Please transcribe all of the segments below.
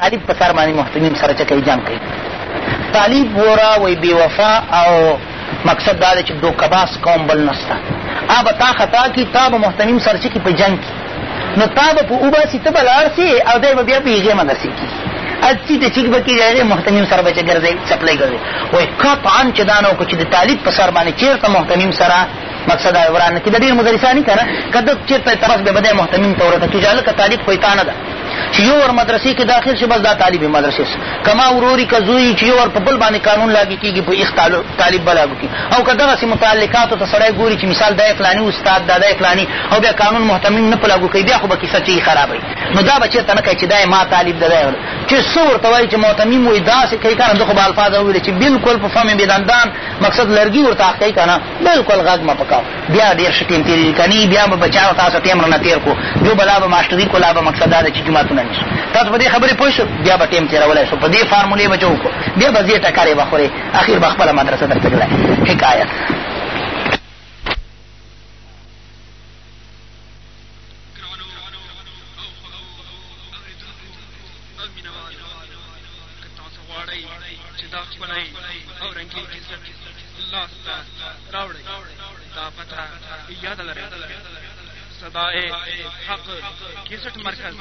طالب په سر باندې محتمیم سره څه کوي جنګ کوي طالب وره وی بې وفا او مقصد دا دی چې دوکباس قوم بل نسته آ به تا خطا کي تا به محتمیم سره څه کي په جنګ کي نو تا به په وباسي ته به لاړ سې او دی به بیا په هغې باندې سې کي اسی ته چیک بکی جایږي محتمیم سره بچ ګرځي سپلای ګرځي وای قطعا چې دا نه وکړو چې د طالب په سر باندې چېرته محتمیم سره مقصد وران نه کي د ډېر مدرساني که نه که ده چېرته طرف به به دی محتمیم ته ورته چې جالکه طالب خو تا نه ده چې یو ور مدرسې کې داخل شي بس دا طالب مدرسې کما وروري که زوی چې یو ور په بل باندې قانون لاګي کېږي په ایخ طالب به لاګو کېږي او که دغسې متعلقاتو ته سړی ګوري چې مثال دا فلاني استاد دا دا فلاني او بیا قانون محتمل نه په لاګو کوي بیا خو به کیسه چې خرابوي نو دا به چېرته نه کوي چې دا ما طالب ده دا چې څه ورته وایي چې محتمیم وایي داسې کوي که نه ده خو به الفاظ وویل چې بلکل په فهم بېدندان مقصد لرګي ورته اخ کوي که نه بلکل غږ مه پکاو بیا ډېر ښه ټیم تېرېږي که نه بیا به بچا تاسو ټیم رانه تېر کړو جو به لا به ماسټري کو لا به مقصد دا ده چې جمعه ساعتونه نیسو تاسو په دې خبرې پوه شو بیا به ټیم تېرولی شو په دې فارمولې به جو کړو بیا به ځې ټکارې به خورې اخیر به خپله مدرسه درته جوړه حکایت الله راوړي دا پته یاد لري صدائے حق کیسٹ مرکز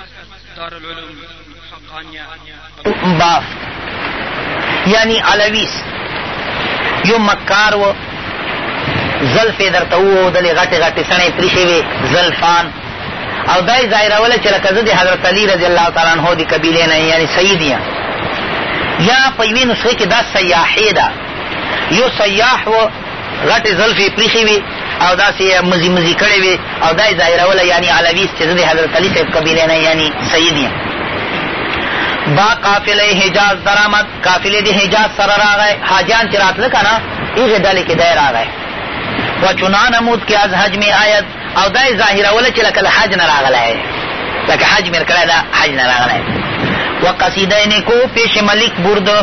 دارالعلوم حقانیہ یعنی علویس یو مکار و زلف درته وودلې غټې غټې سڼې پرېښې وې زلفان او دا یې ظاهروله چې لکه زه د حضرت علي رضی الله تعالی عنه د قبیلې نه یعنی سید یم یا په یوې نسخې کې دا سیاحې ده یو سیاح و غټې زلفې پرېښې وې او داسې مزي مزي کړې وې او دا یې ظاهروله یعنی علوي چې زه د حضرت علي صاحب قبیلې نه یعنی سید یم با قافله حجاز درآمد قافلې د حجاز سره راغی حاجیان چې راتله که نه هغې ډلې کې دی راغی و چنان مود کې از حج مې آید او دا یې ظاهروله چې لکه له حج نه راغلی لکه حج مې کړی دا حج نه راغلی و قصیده نیکو پیش ملک برد ا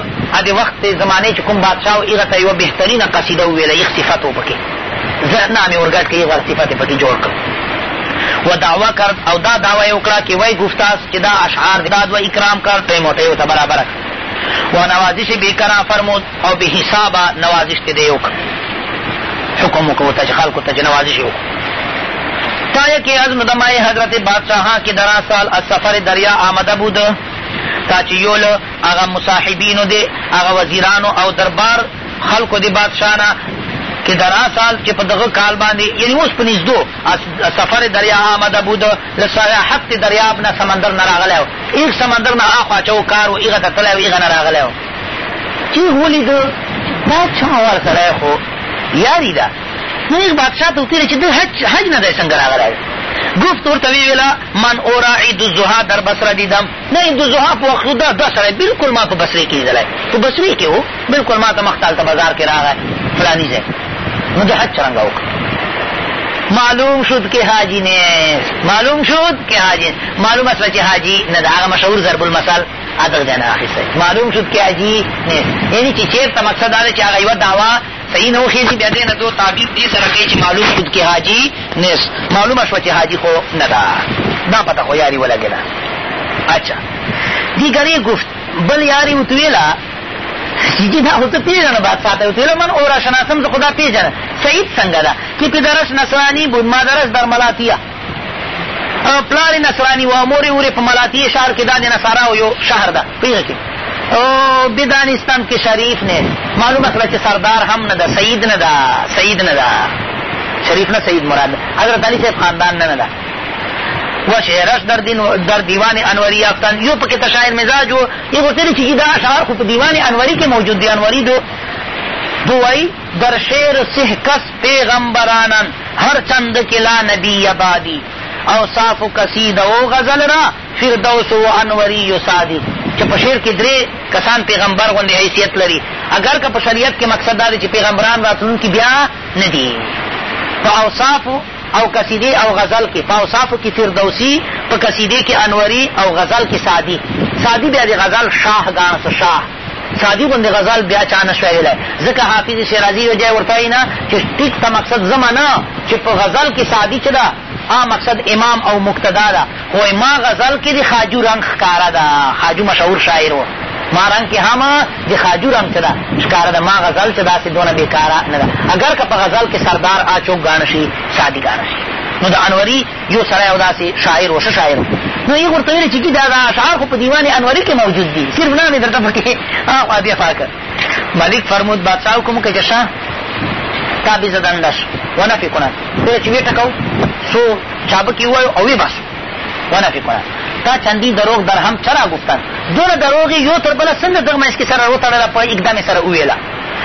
د وخت زمانې چې کوم بادشاه و هغه ته یوه بهترینه قصیده وویله یخ صفت و پکې زه نامې ورګډ کړي هغه صفت یې پکې جوړ کړ و دعوه کرد او دا دعوه یې وکړه چې وی ګفتاس چې دا اشعار دا دوه اکرام کرد ټی موټی ورته برابره و نوازش بیکرا فرمود او به حسابه نوازش ته دی وکړ حکم وکړو ته چې خلکو ته چې نوازش یې وکړو تایه کې از مدمای حضرت بادشاہ کې درا سال از سفر دریا آمده بود تا چې یول هغه مصاحبینو دی هغه وزیرانو او دربار خلکو دی بادشاہ نه کې درا سال چې په دغه کال باندې یعنی اوس په نږدو سفر دریا آمد ابو د لسیاحت دریاب نه سمندر نه راغلی و ایک سمندر نه اخوا چو کار و هغه ته تللی و هغه نه راغلی و چې ولیده دا چاور سړی خو یاری ده نو یو بادشاہ ته وتیره چې د حج حج نه دی څنګه راغلی گفت ورته ویله من اورا عید الزها در بصره دیدم نه عید الزها په وخت دا دا سړی بالکل ما په بصرې کې لیدلی په بصرې کې و بالکل ما ته مختال ته بازار کې راغی فلانی ځای نو د حج څرنګه وکړي معلوم شد که حاجی نیست معلوم شد که حاجی نیست معلوم است چې حاجی نه د هغه مشهور ضرب المثل عدل دی نه اخیستی معلوم شد که حاجی نیست یعنی چې چېرته مقصد دا دی چې هغه یوه دعوا صحیح نه وخېږي بیا دې نه دو تعبیر دې سره کوي چې معلوم شد که حاجی نیست معلومه شوه چې حاجی خو نه ده دا پته خو یاري ولګېده اچھا دیگری گفت بل یاری اتویلا جدي دا خو ته پېژنه بادشاه ته وتویل من او را شناسم زه خو دا پېژنه سعید څنګه ده چې پدرش نسراني بود مادرش در ملاتیه پلار نصرانی و مور وری په ملاتی شهر کې دانه نصارا یو شهر ده پیږه کې او بدانستان کې شریف نه معلومه کړه چې سردار هم نه ده سید نه ده سید نه ده شریف نه سید مراد حضرت علی صاحب خاندان نه نه ده و شعرش در, در دیوان انوری یافتن یو پکې تشاعر مزاج و یې غوښتلې چې دا اشعار خو په دیوان انوری کې موجود دی انوری دو دوی در شعر سه کس پیغمبرانن هر چند کلا نبی آبادی او صاف کسید او غزل را فردوس و انوری و سادی چې په شعر کې درې کسان پیغمبر غوندې حیثیت لري اگر که په شریعت کې مقصد دا دی چې پیغمبران راتلونکي بیا نه دي په اوصافو او قصیدې او غزل کې په اوصافو کې فردوسي په قصیدې کې انوري او غزل کې سعدي سعدي بیا د غزل شاه ګان څه شاه سعدي غوندې غزل بیا چا نه شوی ویلی ځکه حافظ شیرازي وجای ورته وایي نه چې ټیک ته مقصد زمه نه چې په غزل کې سعدي چې ده آ مقصد امام او مقتدا ده خو ما غزل کې د خاجو رنګ ښکاره ده خاجو مشهور شاعر و مارنګ کې هم د خاجور هم څه ده ښکاره ده ما غزل چې داسې دونه بېکاره نه ده اګر که په غزل کې سردار آچوک ګاڼه شي سادي ګاڼه شي نو د انوري یو سړی یو داسې شاعر و ښه شاعر و نو یې ورته ویلې چې دا دا اشعار خو په دیوان انوري کې موجود دي صرف نه مې درته پکې هاخوا دې خوا کړ ملک فرمود بادشاه حکم که جشه تابې زدندش ونفې کړه کله چې ویې ټکو څو چابکې ووایو او ویې باسو ونفې کړه تا چندین دروغ در هم چرا گفتن دونه دروغ یو تر بله څنګه دغه منځ کې سره وتړله په اقدام سره وویله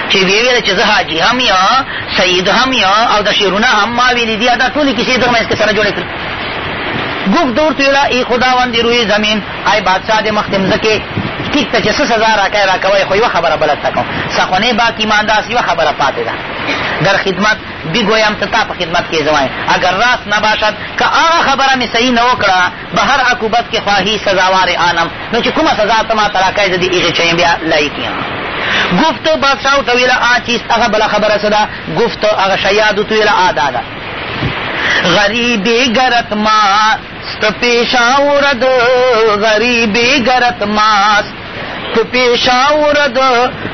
چې ویې ویله چې زه حاجي هم یا سید هم یا او د شعرونه هم ما ویلي دي دا ټولې کیسې دغه منځ کې سره جوړې کړې گفت دور تیرا ای خداوند روی زمین ای بادشاہ د مخ د مځکې ټیک ته چې څه سزا راکوې راکوئ خو یوه خبره بله څه کوم سخونې باک ایمان داسې یوه خبره پاتې ده در خدمت بگویم ته تا په خدمت کې زمای اگر راست نباشد که هغه خبره مې صحیح نه وکړه به هر عقوبت کې خواهی سزاوار آنم نو چې کومه سزا ته ما ته راکوې زه دې هغې چیم بیا لایق یم گفت بادشاہ تو ویلا آ چیز هغه بله خبره څه ده گفت هغه شیادو تو ویلا آ دا ده غریبی گرت ماست پیشاورد غریبی گرت ماست تو پیشاورد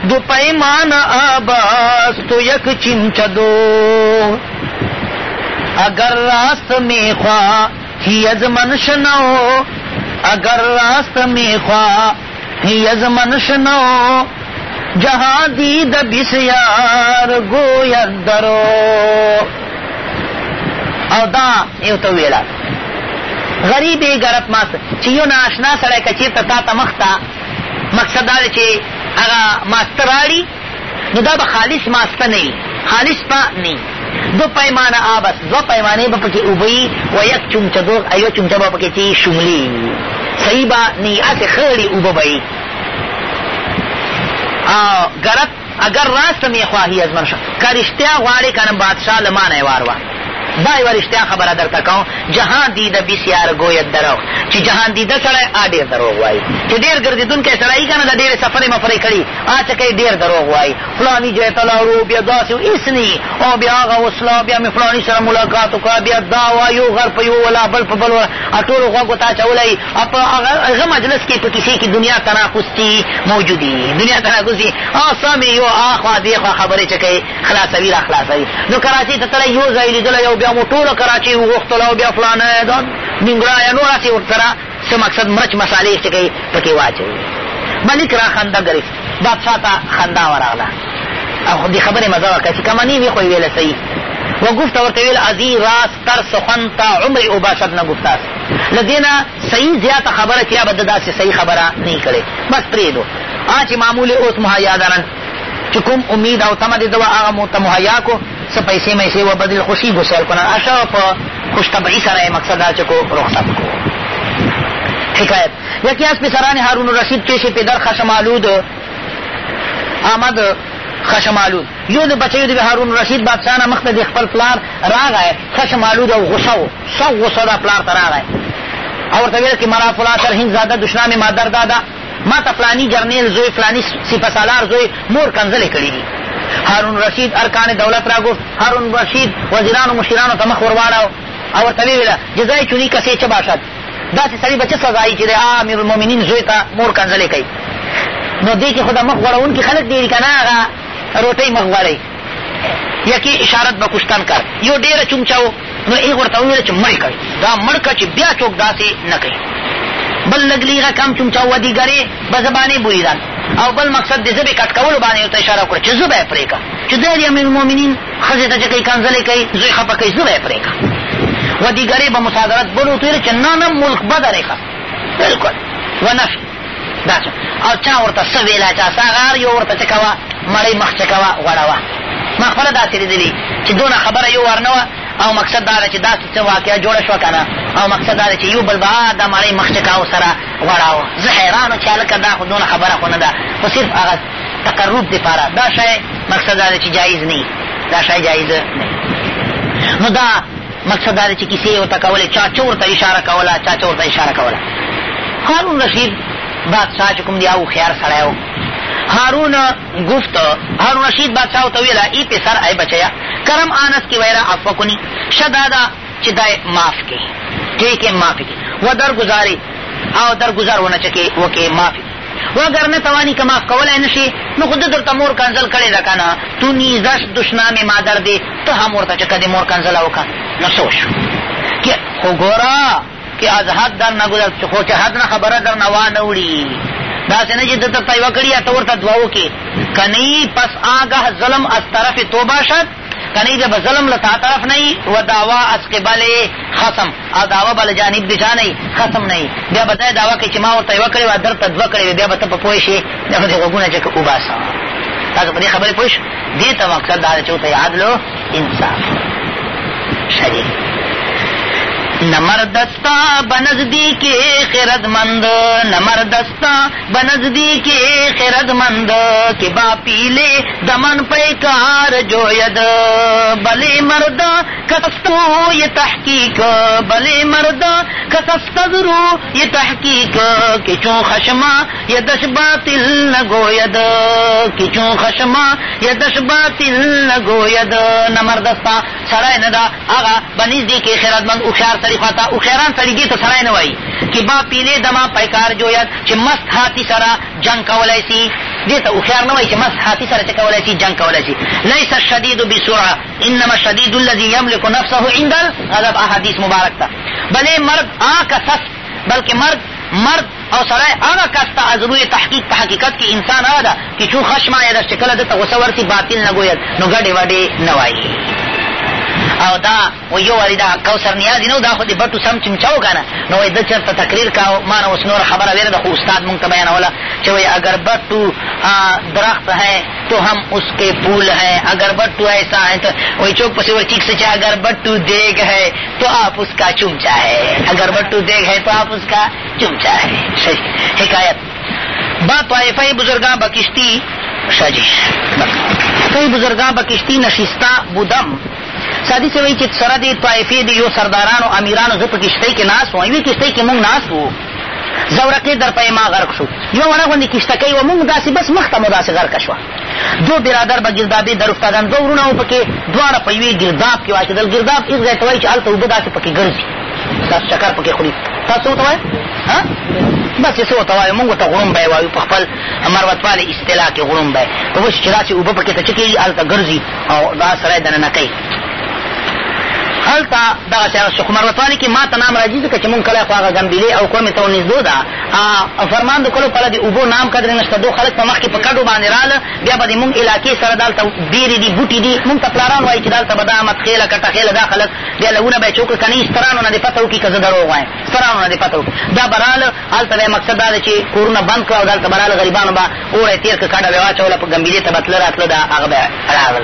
دو پیمان آباس تو یک چمچ دو اگر راست میں خواہ ہی از منش نہ ہو اگر راست میں خواہ ہی از منش نہ ہو جہاں دید بسیار گویا درو او دا یو ته ویله غریبې ګرب ماس چې یو ناشنا سړی که چېرته تا ته مخ ته مقصد دا چې هغه ماسته راړي نو دا به خالص ماسته نه خالص پا نه دو پیمانه آبس دو پیمانه به پکې اوبی و یک چمچه دو ایو چمچه به پکې چې شملی صحیح به نه هسې خړې اوبه به ګرت اگر راست می خواهی از من شد که رشتیا غواړې کنه بادشاه لمانه واروا دا یو رښتیا خبره درته کوم جهان دیده بسیار ګوید دروغ چې جهان دیده سړی آ ډېر دروغ وایي چې ډېر ګرځېدونکی سړی که نه د ډېرې سفرې مفرې کړي آ څه کوي ډېر دروغ وایي فلاني ځای ته لاړو بیا داسې اسني او بیا هغه وسله بیا مې فلاني سره ملاقات وکړه بیا دا وایو غر په یو ولا بل په بل ټولو غوږو ته اچولی په هغه مجلس کې په کیسې کې دنیا تناقض دي موجودي دنیا تناقض دي آ سمې یو آخوا دېخوا خبرې چې کوي خلاصوي را خلاصوي نو کراچۍ ته تللی یو ځای لیدلی یو بیا مو ټوله کراچۍ وغوښتله او بیا فلانه دا ننګرهار یا نور هسې ورسره څه مقصد مرچ مسالې چې کوي پکې واچوي ملک را خنده ګرفت بادشاه ته خندا ورغله او د خبرې مزه وکړه چې کمنې وي خو یې ویله صحیح وگفت ورته ویل ازی راست تر سخن تا عمر او باشد نه گفتاست له دې نه صحیح زیاته خبره چې یا به د داسې صحیح خبره نه کړې بس پرېږدو هغه چې معمولې اوس مهیا درن چې کوم امید او تمه د ده وه هغه مو ته مهیا کړو څه پیسې میسې و بدل خوشي ګسیل کنن اشا په خوش طبعی سره مقصد دا چکو رخصت کو حکایت یکی از پسران هارون رشید پیش پدر خشمالود آمد خشمالود یو د بچیو د هارون رشید بادشاه نه مخته د خپل پلار راغی خشمالود او غصه و سو غصه دا پلار ته راغی او ورته ویل کې مرا فلا تر هند زاده دشنام مادر دادا ما ته فلانی جرنیل زوی فلانی سپه سالار زوی مور کنځلې کړي دي هارون رشید ارکان دولت را گفت هارون رشید وزیران و مشیرانو ته مخ ور واړو او ورته ویې ویله جزای چونی کسې چه باشد داسې سړي به څه سزایي چې د امیر المؤمنین زوی ته مور کنځلې کوي نو دې کښې خو د مخ غوړونکي خلک دي که نه هغه روټۍ مخ غوړئ یکی اشارت به کشتن کر یو ډېره چونچه و نو هغې ورته وویله چې مړ کړئ دا مړ کړه چې بیا څوک داسې نه کوي بل لږ لږه کم چونچه و دیګرې به زبانې بوریدن او بل مقصد د ژبې کټ کولو باندې ورته اشاره وکړه چې ژبه یې پرې کړه چې دا د امیر المؤمنین ښځې ته چې کوي کنځلې کوي زوی خفه کوي ژبه یې پرې کړه و دیگری به مصادرت بلو تویل چې نه نه ملک بدرې کړه بلکل و نفي دا او چا ورته څه ویله چا څه غار یو ورته چې کوه مړۍ مخ چې کوه غوړوه ما خپله داسې لیدلي چې دونه خبره یو ور نه وه او مقصد دا ده چې داسې څه واقعه جوړه شوه که نه او مقصد دا ده چې یو بل به دا مړۍ مخکې کاو سره غوړاوه زه حیران چې هلکه دا خو دونه خبره خو نه ده خو صرف هغه تقرب دپاره دا شی مقصد دا ده چې جایز نه دا شی جایز نه نو دا مقصد دا ده چې کیسې ورته کولې چا څه ورته اشاره کوله چا څه ورته اشاره کوله هارون رشید بادشاه چې کوم دی هغه هوښیار سړی و هارون گفت هارون رشید بادشاہ ته ویله ای پسر ای بچیا کرم آنس کی ویرا عفو کنی شدادا چې دای معاف کی ٹھیک ہے معافی کی و در گزاری او در گزار ونه چکی وکې معافی و اگر نه توانی که معاف کولای نشي نو خو ده درته مور کنزل کړې ده که نه تو نیزش دشنام مادر دی ته هم ورته چې که د مور کنزله وکړه نو څه وشو خو ګوره که از حد در نه ګذر خو چې حد نه خبره در نه وانه وړي داسې نه چې دته تیوه کړي یا ته ورته دوه وکړې که نه پس آګه ظلم از طرف تو باشد که نه به ظلم له تا طرف نه و دعوا از قبل خصم او دعوه به له جانب د چا نه خصم نه بیا به دا دعوه کوي چې ما ورته یوه کړې وه درته دوه کړې وې بیا به ته په پوه شې بیا به دې غوږونه چې وباسه تاسو په دې خبرې پوه شو دې ته مقصد دا چې ورته یې عدل انصاف شریک نمر دستا بنزدی کے خیرد مند نمر دستا بنزدی کے خیرد مند کہ با پیلے دمن پیکار جوید بلے مرد کسستو یہ تحقیق بلے مرد کسستو یہ تحقیق کہ چون خشما یہ دش باطل نہ گوید کہ چون خشما یہ دش باطل نہ گوید نمر دستا سرائے ندا آغا بنزدی کے خیرد مند اخیار مخالفتا او خیران سړي ته سړی نه وایي چې با پیله دما پیکار جوید چې مست هاتی سره جنگ کولای سي دې ته هوښیار نه وایي چې مست هاتی سره څه کولای سي جنگ کولای سي لیس الشدید بسرعه انما الشدید الذي يملك نفسه عند الغضب احادیث مبارک تا بلې مرد آ کسس بلکې مرد مرد او سړی هغه کس ته از روی تحقیق په حقیقت کې انسان هغه ده چې چون خشمه یې ده چې کله ده ته غوسه ورسي باطل نه ګوید نو ګډې وډې نه وایي او دا و یو وارې دا کوثر نیازي نه دا خو د بټو سم چمچاو که نه نو وایي ده چېرته تقریر کا ما نه اوس نوره خبره ویره ده خو استاد مونږ ته بیانوله چې وایي اگر بټو درخت ہے تو هم اس کے پھول ہے اگر بٹو ایسا ہے تو وہی چوک پسی وہ چیک سے چاہے اگر بٹو دیگ ہے تو آپ اس کا چمچا ہے اگر بٹو دیگ ہے تو آپ اس کا چمچا ہے صحیح حکایت با طائفه بزرگان با کشتی شاجی طائفه بزرگان با کشتی نشستا بودم سادی سے وایي چې سره دې طایفې دي یو سردارانو امیرانو زه په کښتۍ کې ناست وم یوې کښتۍ کې موږ ناست وو زورقې در پای ما غرق شو یوه وړه غوندې کښتکۍ وه موږ داسې بس مخته مو داسې غرقه شوه دو برادر به ګردابې در افتادن دوه وروڼه وو پکې دواړه په یوې ګرداب کې واچېدل ګرداب هېڅ ځای ته وایي چې هلته اوبه داسې پکې ګرځي تاسو چکر پکې خوري تاسو څه ورته وایي بس یې څه ورته وایو موږ ورته غړومبی وایو په خپل مروتوالې اصطلاح کې غړومبی په وس چې داسې اوبه پکې ته څه کېږي هلته ګرځي او دا سړی دننه کوي هلته دغه شیان شخمر وطوالي کې ما ته نام راځي ځکه چې مونږ کلی خو هغه ګمبېلې او کومې ته نږدو ده فرمان د کلو پله د اوبو نام قدرې نشته دو خلک په مخکې په کډو باندې راله بیا به د مونږ علاقې سره دلته ډېرې دي بوټي دي مونږ ته پلاران وایي چې دلته به دا احمد خېله کټه خېله دا خلک بیا لګونه به یې چې وکړو که نه سترانو نه دې پته وکړي که زه دروغ وایم سترانو نه دې پته وکړي دا به راله هلته به مقصد دا ده چې کورونه بند کړه او دلته به راله غریبانو به اوړی تېر کړه کډه به یې واچوله په ګمبېلې ته به تله راتله دا هغه به راغل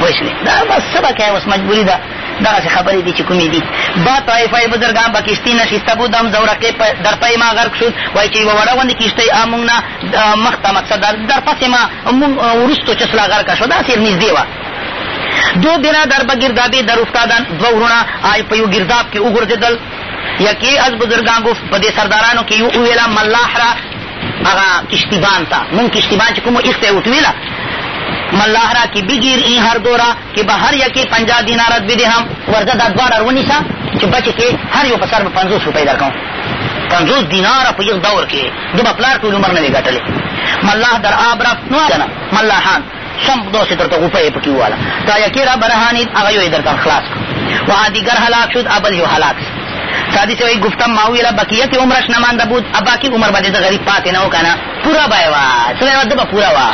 وشوې دا بس څه به کوې اوس مجبوري ده دغسې خبرې دي چې کومې دي با طایفه بزرگان به کشتي نه شیسته بودم زورقې در پی ما غرق شد وایي چې یوه وړه غوندې کشتۍ موږ نه مخته مقصد در پسې ما موږ وروستو چسله غرقه شو داسې نږدې وه دو برادر به گردابې در افتادن دوه وروڼه په یو ګرداب کې وغورځېدل یکی از بزرگان گفت په دې سردارانو کې یو وویله ملاح را هغه کشتیبان ته مونږ کشتیبان چې کومو ایښتی وو ویله ملاحرا کی بگیر این هر دورا کی به هر یکی پنجا دینارت بدهم ورزه دا دواړه ونیسه چې بچې کې هر یو په سر به پنځوس روپۍ درکوم پنځوس دیناره په یو دور کې دو به پلار ټول عمر نه وي ګټلې ملاح در آب رفت نو کنه ملاحان شم داسې درته غوپۍ پکې وواله تا یکې را برهانید هغه یو یې درته خلاص کړ وها دیگر هلاک شد ابل یو هلاک سادی سے وہی گفتم ماوی لا بقیت عمرش نہ ماندا بود اب باقی عمر بده غریب پاتے نہ ہو کنا پورا بایوا سنے ود پورا وا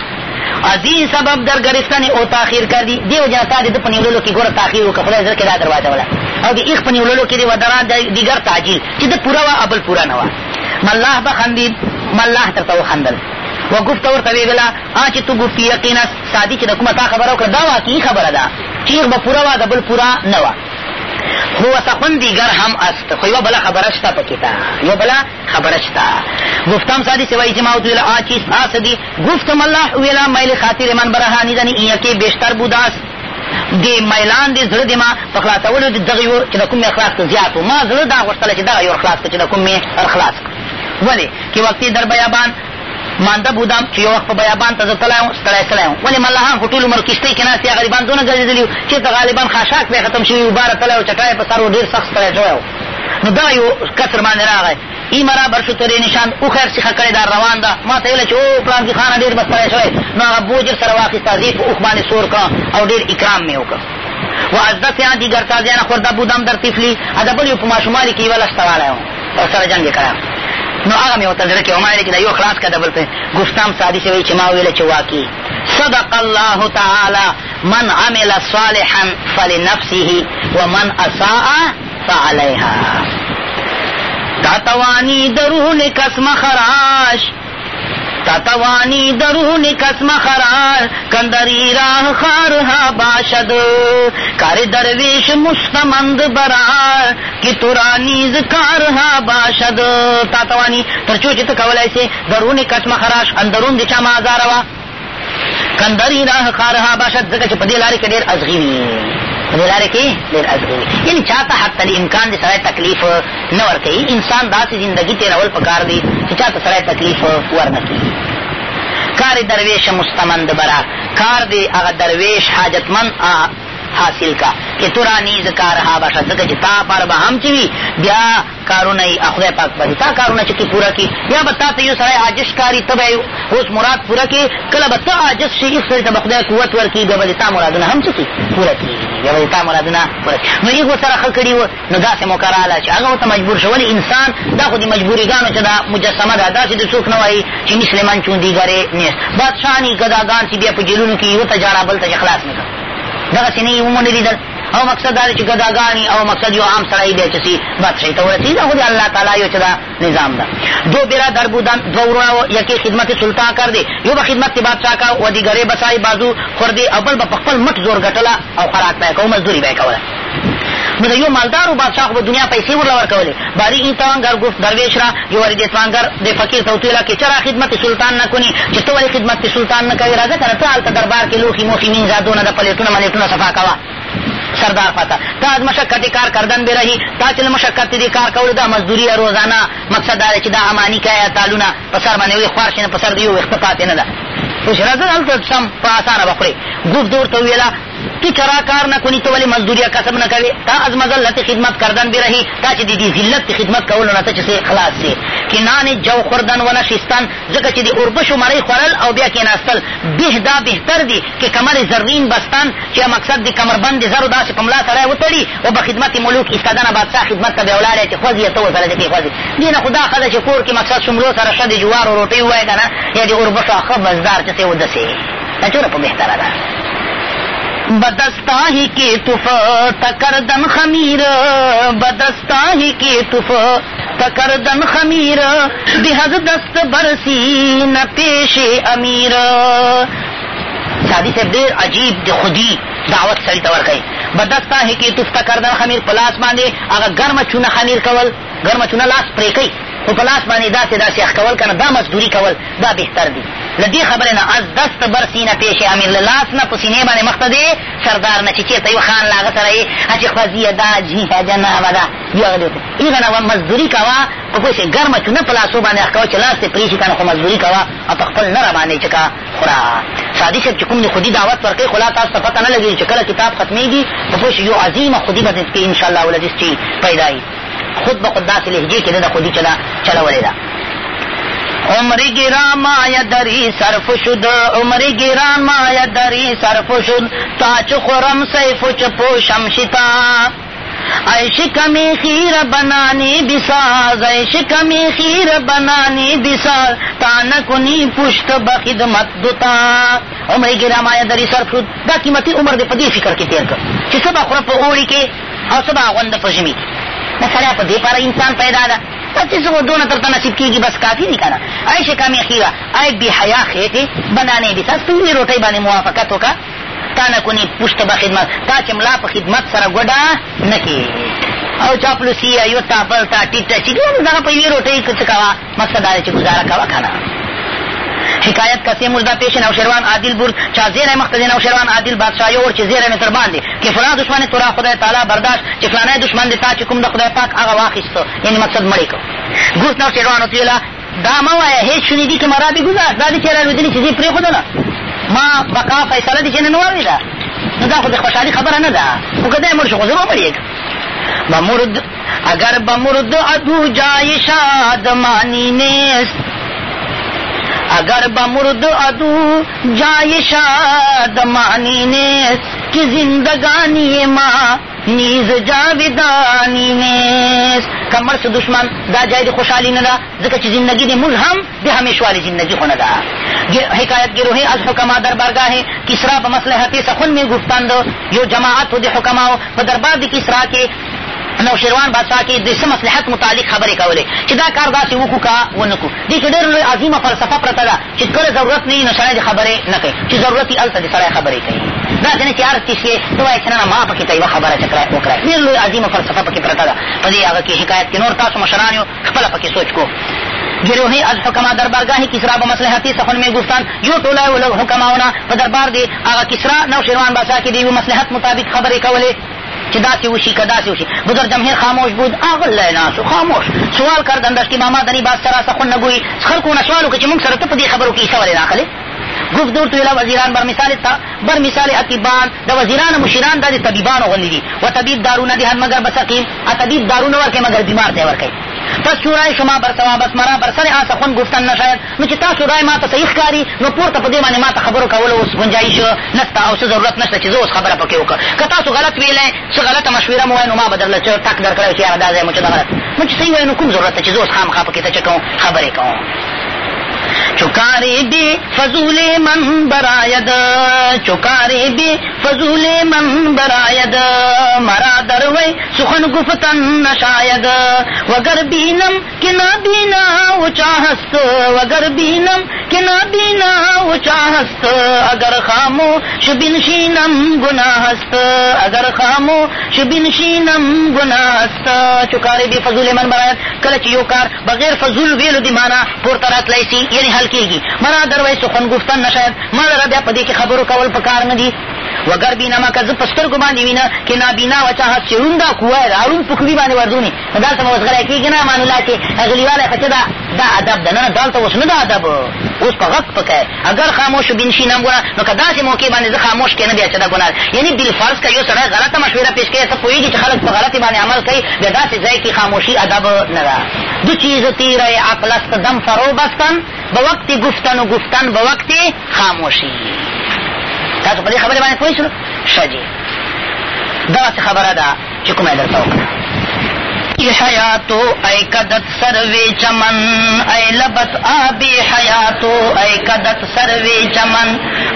ازي سبب در گرستان او تاخير کردي دی وجه تا دې په نیولو کې ګور تاخير وکړه ځکه دا دروازه ولا او دې اخ په نیولو کې دې ودرا دیګر تعجیل چې دې پورا وا ابل پورا نه وا ملاح بخندي ملاح ترته خندل وګفت ورته ویلا ا چې تو ګفت یقینا سادي چې کومه تا خبره وکړه دا وا کی خبره ده چې به پورا وا د بل پورا نه وا هو سخن دیگر هم است خو یوه بله خبره شته پکې ته یوه بله خبره شته گفتم سادی سوای که ما ویلا آ چیز آسدی گفتم الله ویلا میل خاطر من برها نیدنی اینکه بیشتر بوداست د میلان د زړه د ما په خلاصولو د دغه یور چې د کوم مې اخلاص ته زیات ما زړه دا غوښتله چې دغه یور خلاص کړه چې د کوم مې خلاص ولې کې وقتي در بیابان مانده بودم چې یو وخت په بیابان ته زه تللی وم ستړی تللی وم ولې ملاحان خو ټول عمر کښتۍ کښې ناست غریبان دونه ګرځېدلي وو چېرته غالبان خاشاک دی ختم شوي وو باره تللی وو چټای په سر و ډېر سخت ستړی شوی وو نو دا یو کسر باندې راغی ای مرا برشو ترې نشان او خیر څخه کړې دا روان ده ما ته ویله چې او پلان کې خانه ډېر بس پړی شوی نو هغه بوجر سره واخېسته زه یې په اوښ باندې سور کړه او ډېر اکرام مې وکړ و از دسیان دیگر تازیان خورده بودم در طفلی ادبل یو په ماشومالي کې یوه لس توالی وم او سره جنګ یې کړی نو هغه مې ورته زړه کې وما کې دا یو خلاص کړه د بل پې ګفتام سادي شوی چې ما ویله چې واقعي صدق الله تعالی من عمل صالحا فلنفسه ومن اساء فعليها تا توانی درون کسم خراش تتوانی درون کسم خرار کندری راہ خارها باشد کار درویش مستمند برار کی ترانیز کارها باشد تتوانی ترچو چی تکولای سی درون کسم خراش اندرون دی چا مازاروا کندری راہ خارها باشد زکا چی پدی لاری که دیر ازغیوی لاره کې ډېر اجري یعنی چاته حتی الامکان دې سره تکلیف نه ورکوي انسان داسې زندگی تیرول پکار دی چې چاته سره تکلیف ورنکړي کار درویش مستمند برا کار دی هغه درویش حاجتمند حاصل کا چې تو را نیز کار ها باشه ځکه چې تا پر به هم چې وي بیا کارونه یې خدای پاک به تا کارونه چې پوره کي یا به تا ته یو سړی عاجز ښکاري ته به اوس مراد پوره کړي کله به ته عاجز شي هېڅ سړي ته به خدای قوت ورکړي بیا به د تا مرادونه هم څه کي پوره کېږي بیا به د تا مرادونه پوره نو یې ورسره ښه کړي وه نو داسې موقع راغله چې هغه ورته مجبور شو ولې انسان دا خو د مجبورېګانو چې دا مجسمه ده داسې د څوک نه وایي چې مثل من چوندیګرې نیست بادشاه ني ګداګان چې بیا په جیلونو کې یو ته جاړه بل ته خلاص نه کړ دغسې نه یې ومونه لیدل او مقصد دا چې ګداګانې او مقصد یو عام سړی دی چې سي بادشاهي ته ورسېږي خو د الله تعالی یو چې دا نظام ده دو بیرا در بودن دو وروڼه یکې خدمت سلطان کار دی یو به خدمت د بادشاه کا و دیګرې بسای بازو خوردې او بل به په خپل مټ زور ګټله او خوراک به یې کوو مزدوري به یې کوله نو د یو مالدارو بادشاه به دنیا پیسې ورله ورکولې باری این توانګر گفت درویش را یواري دې توانګر د فقیر ته وتویله کې چرا خدمت سلطان نه کني چې ته ولې خدمت سلطان نه کوې راځه که نه ته هلته دربار کې لوښي موښي مینځادونه د پلیټونه ملیټونه صفا کوه سردار فاتح تا از مشقت کار کردن به رہی تا چې مشقت دې کار کول دا مزدوری روزانه مقصد دا چې دا امانی کیا تالونه په سر باندې وي خوار شي نه په سر دی وي اختفا نه ده اوس راځه هلته سم په اسانه به خورې ګوف دور ته وویله تو چرا کار نکنی تو ولی مزدوری کسب نه کوي تا از مذلت خدمت کردن به رہی تا چې د دې ذلت خدمت کول نه ته چې خلاص سي کنان جو خوردن و نشستن ځکه چې د اوربشو مړی خورل او بیا کېناستل به دا بهتر دي که کمر زرین بستن چې مقصد د کمربند زرو داسې په ملا سړی وتړي او به خدمت ملوک ایستادنه بادشاه خدمت ته بیا ولاړی چې خوځي ته وسره دې خوځي دې نه خو دا ښه ده چې کور کې مقصد شمرو سره ښه د جوارو روټۍ ووایي که نه یا د اوربشو ښه بزدار چې څه ودسې دا چېرې په بهتره ده بدستا ہی کی تف تکردن خمیر بدستا ہی کی تف تکردن خمیر بحد دست برسی نہ پیش امیر سادی سے ډیر عجیب دی خودی دعوت سړی ته ورکړي بدستا هي کې تفته کردن خمیر په لاس باندې هغه ګرمه چونه خمیر کول ګرمه چونه لاس پرې کوي خو په لاس باندې داسې داسې اخ کول که نه دا مزدوري کول دا بهتر دي له دې خبرې نه از دست بر سینه پیشې امیر له لاس نه په سینې باندې مخته دی سردار نه چې چېرته یو خان له هغه سره یې هسې خوځیه دا جیه جنابه ده یغلې هغه نه مزدوري کوه خو پوه شې ګرمه چونه په لاسو باندې اخ کوه چې لاس دې پرې شي که نه خو مزدوري کوه او په خپل نره باندې چې کا خورا سادي صاحب چې کوم دی خودي دعوت ورکوي خو لا تاسو ته پته نه لګېږي چې کله کتاب ختمېږي په پوه شې یو عظیمه خودي به دې انشاءالله ولذیذ چې پیدا وي خود به خود داسې لهجې کې ده د خودي چلا چلولې ده عمر گران مایا دری صرف شد عمر گران مایا دری صرف شد تا چو خورم سیف چو پوشم شتا عیش کمی خیر بنانی بساز عیش کمی خیر بنانی بساز تا نکنی پشت بخدمت دوتا عمر گرام آیا دری صرف شد دا قیمتی عمر دے پدی فکر کی تیر کر چی سبا خورم پا اوڑی کے او سبا غند پا جمی کی نه سړی په دې پاره انسان پیدا ده بس چې څه دونه درته نصیب کېږي بس کافي دي که نه ای شکامې خیره ای بې حیا خېټې بنانې دي ساس تورې روټۍ باندې موافقت وکړه تا نه کونې پوشته به خدمت تا چې ملا په خدمت سره ګوډه نه کې او چاپلوسي یو تا بل تا ټیټه چې دغه په یوې روټۍ څه کوه مقصد دا دی چې ګزاره کوه که نه حکایت قسم مجدا پیشن او شروان عادل برد چا زیر مختزین او شروان عادل بادشاهی اور چې زیر می تر باندې کې فلان دشمن تورا خدای تعالی برداشت چې فلانه دشمن دې تا چې کوم د خدای پاک هغه واخیستو یعنی مقصد مړی کو ګوس نو شروان او تیلا دا ما وایه هیڅ شنیدی کې مرابی گزار دا دې چې راویدلی چې دې پرېښودله ما بقا فیصله دې چې نن واورېده نو دا خو د خوشحالي خبره نه ده خو که دی مړ شو خو زه به مړېږم بمرد اگر بمرد ادو جای شاد مانی نیست اگر بمرد ادو جائے کی زندگانی ماں نیز جاویدانی نے کمر سے دشمن جائے جائد خوشحالی چی زندگی نے ملحم ہمیش ہمیشہ زندگی ہونا نگا یہ حکایت گروہ حکمہ در دربارگاہ ہے کسرا بسلح سخن میں گفتان دو یو جماعت ہو جب کماؤ ب دی کسرا کے نوشیروان بادشاہ کې د څه مصلحت متعلق خبرې کولې چې دا کار داسې وکړو کا ونه کړو دې کې ډېر لوی عظیمه فلسفه پرته ده چې کله ضرورت نه وي نو سړی د خبرې نه کوي چې ضرورت یې هلته د سړی خبرې کوي داسې نه چې هر څیز کې ته وایې چې نه ما پکې ته یوه خبره چکره وکړه ډېر لوی عظیمه فلسفه پکې پرته ده په دې هغه کې حکایت کې نور تاسو مشران یو خپله پکې سوچ کو گروہی از حکما دربارگاہی کسرا بمصلحتی سخن میں گفتان یو ټوله لوگ حکما ہونا په دربار دی هغه کسرا نو شیروان بادشاہ کې دی مصلحت مطابق خبرې کولې چې داسې وشي که داسې وشي بزرگ جمهیر خاموش بود آغلی ناسو خاموش سوال کردندش که ماما دنی باز سرا سخن نگویی خلکونه سوال وکړو چې موږ سره ته په دې خبرو کې څه ولې راغلې گفتور تو الی وزیران بر مثال تا بر مثال اتبان د وزیران او مشیران د طبيبانو غوندي دي و طبيب دارونه دي هر مگر بسقیم ا طبيب دارونه ورکه مگر بیمار ته ورکه پس چون رای شما بر سوا بس مرا بر سر آسه خون گفتن نشاید نو چې تاسو رای ما ته صحیح ښکاري نو پورته په دې باندې ما ته خبرو کولو اوس گنجایش نشته او څه ضرورت نشته چې زه اوس خبره پکې وکړم که تاسو غلط ویلی څه غلطه مشوره مو وایي نو ما به درله ټک درکړی چې یاره دا ځای مو چې دا غلط نو چې صحیح وایي نو کوم ضرورت ته چې زه اوس خامخا پکې ته چې کوم خبرې کوم چکارے بے فضول من براید چکارے بے فضول من براید مرا در سخن گفتن نشاید وگر بینم کنا بینا اونچا ہست بینم کنا بینا اونچا ہست اگر خامو شبن شینم گناہست ہست اگر خامو شبن شینم گناہست چکارے بے فضول من برا کرچ یوکار بغیر فضول ویلو دی مانا رات لائی سی باندې حل کېږي مرا دروي سخن گفتن نشاید مړه بیا په دې کې خبرو کول پکار نه دي وګر بینما که زه په سترګو باندې وینه کې نابینا وچاهت چې ړون دا قوه ده اړون پخوي باندې وردونې نو دلته به اوس غلی کېږي نه امان الله کې غلیوالی خچه دا دا ادب ده نه نه دلته اوس نه دا ادب اوس په غږ پکې اگر خاموش بین شي نم ګوره نو که داسې موقع باندې زه خاموش کې نه بیا چې دا ګناه یعنی بالفرض که یو سړی غلطه مشوره پیش کوي ته پوهېږي چې خلک په غلطې باندې عمل کوي بیا داسې ځای کې خاموشي ادب نه ده دو چیز تیر عقلست دم فرو بستن به وقت گفتن و گفتن به وقت خاموشی بڑی خبر شاہ جی دس خبر ادا میں حیات سروے آب حیات کدت سروے چمن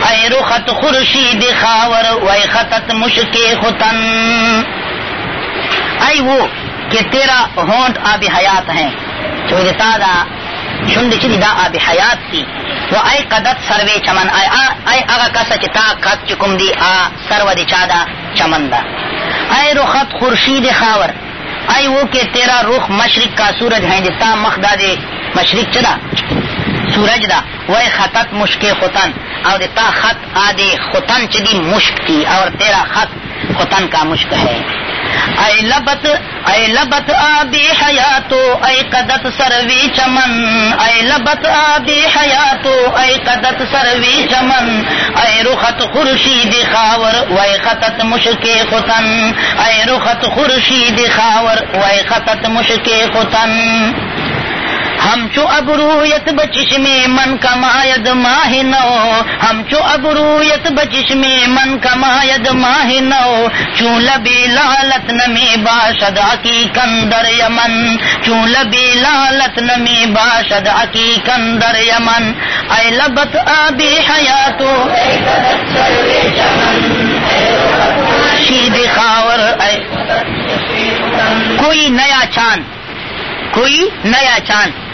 اے رخت خورشی دکھاور اے خطت مشک ختن اے وہ تیرا ہونٹ آبی حیات ہیں تو یہ شونډې چې دي دا آب حیات دي و ای قدت سروې چمن ای هغه کسه چې تا قد چې کوم دي آ سرو د چا ده چمن ده ای رخت خورشید خاور ای وہ کہ تیرا رخ مشرق کا سورج ہے جسا مخدا دے مشرق چدا سورج دا وہ خطت مشک خطن اور تا خط آدے خطن چدی مشک تھی اور تیرا خط خطن کا مشک ہے ای لبت ای لبت آبی حیاتو ای قدت سروی چمن ای لبت آبی حیاتو ای قدت سروی چمن ای رخت خورشید خاور وای خطت مشک ختن ای رخت خورشید خاور وای خطت مشک ختن ہم چو ابرویت بچش میں من کماید ماہ نو ہم چو ابرویت بچش میں من کماید ماہ نو چون لالت باشد عقی کندر یمن چون لالت باشد عقی کندر یمن اے لبت آبی حیاتو شید خاور اے کوئی نیا چاند کوئی نیا چاند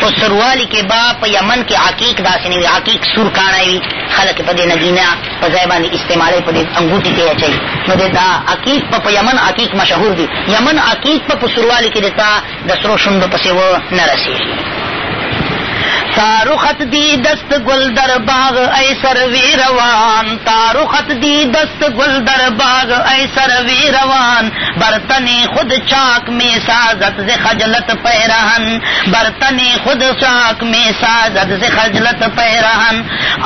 په سروالی کې با په یمن کې عقیق داسې نه وي عقیق سور کاڼی وي خلک په دې نګینه په ځای باندې استعمالوي په دې انګوټي کې اچوي نو د دا عقیق په په یمن عقیق مشهور دي یمن عقیق په په سروالی کې د تا د سرو شونډو پسې و نه رسېږي سارو خط دست گل در اے سر وی روان تاروخت دی دست گل در اے سر وی روان برتنی خود چاک میں سازت سے خجلت پہرہن برتنی خود چاک میں سازت سے خجلت پہرہن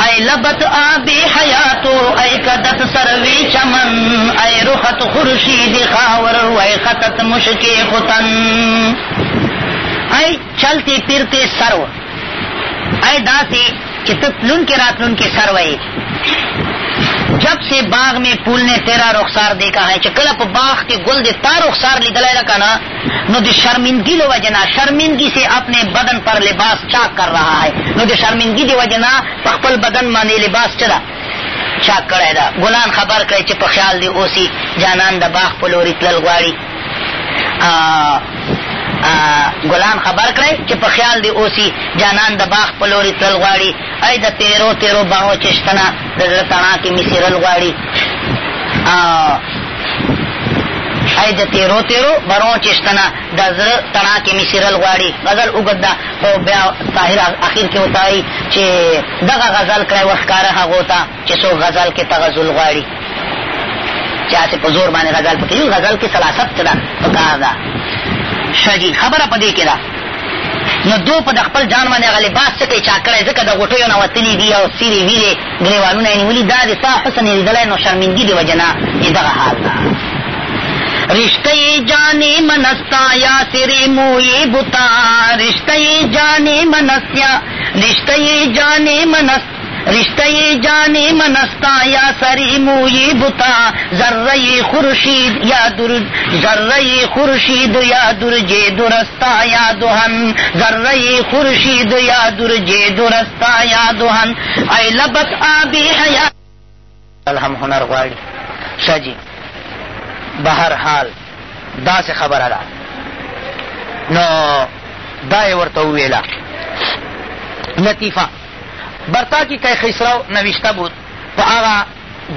اے لبت آبی حیاتو اے قدت سروی چمن اے روحت خاور اے خطت مشکی ختن اے چلتی پھرتے سرو کے سر وئے جب سے باغ میں پول نے تیرا رخسار دیکھا ہے چکلپ باغ کے گل دے دے تا رخسار لی دلائے نا نو شرمندگی لو وجنا شرمندگی سے اپنے بدن پر لباس چاک کر رہا ہے نو دے شرمندگی دے وجنا پخپل بدن مانے لباس چلا چاک کرے دا گلان خبر کرے چپ خیال دے اوسی جانان دا باغ پلوری تلل ګلان خبر کړی چې په خیال دی اوسي جانان د باغ په لوري تلل غواړي ای د تیرو تیرو باغو چشتنه د زړه تڼا کې مې څیرل غواړي ای د تیرو تیرو برو چشتنه د زړه تڼا کې مې څیرل غواړي غزل اوږد ده خو بیا طاهر اخیر کې وتایي چې دغه غزل کړی وښکاره هغو ته چې څوک غزل کې تغزل غواړي چې هسې په زور باندې غزل پکې غزل کې سلاست ده پکار ده شجی خبره په دې کې ده نو دو په د خپل ځان باندې غلی باس څه کوي چا کړی ځکه د غوټیو نه وتلي دي او سیرې ویرې ګریوالونه یې نیولي دا د تا حسن یې لیدلی نو شرمندي د وجه نه یې دغه حال ده رشتے جانے منستا یا سرے موئے بتا رشتے جانے منسیا رشتے جانے منستا رشته جانی منستا یا سری موی بتا ذره خورشید یا در ذره خورشید یا درجه درستا یا دهن ذره خورشید یا درجه درستا یا دهن ای لبت آبی حیا الهم هنر غواړي شاجي بهر حال داسې خبره ده نو دا یې ورته وویله لطیفه برتاکی کی خسرو نوشته بود په هغه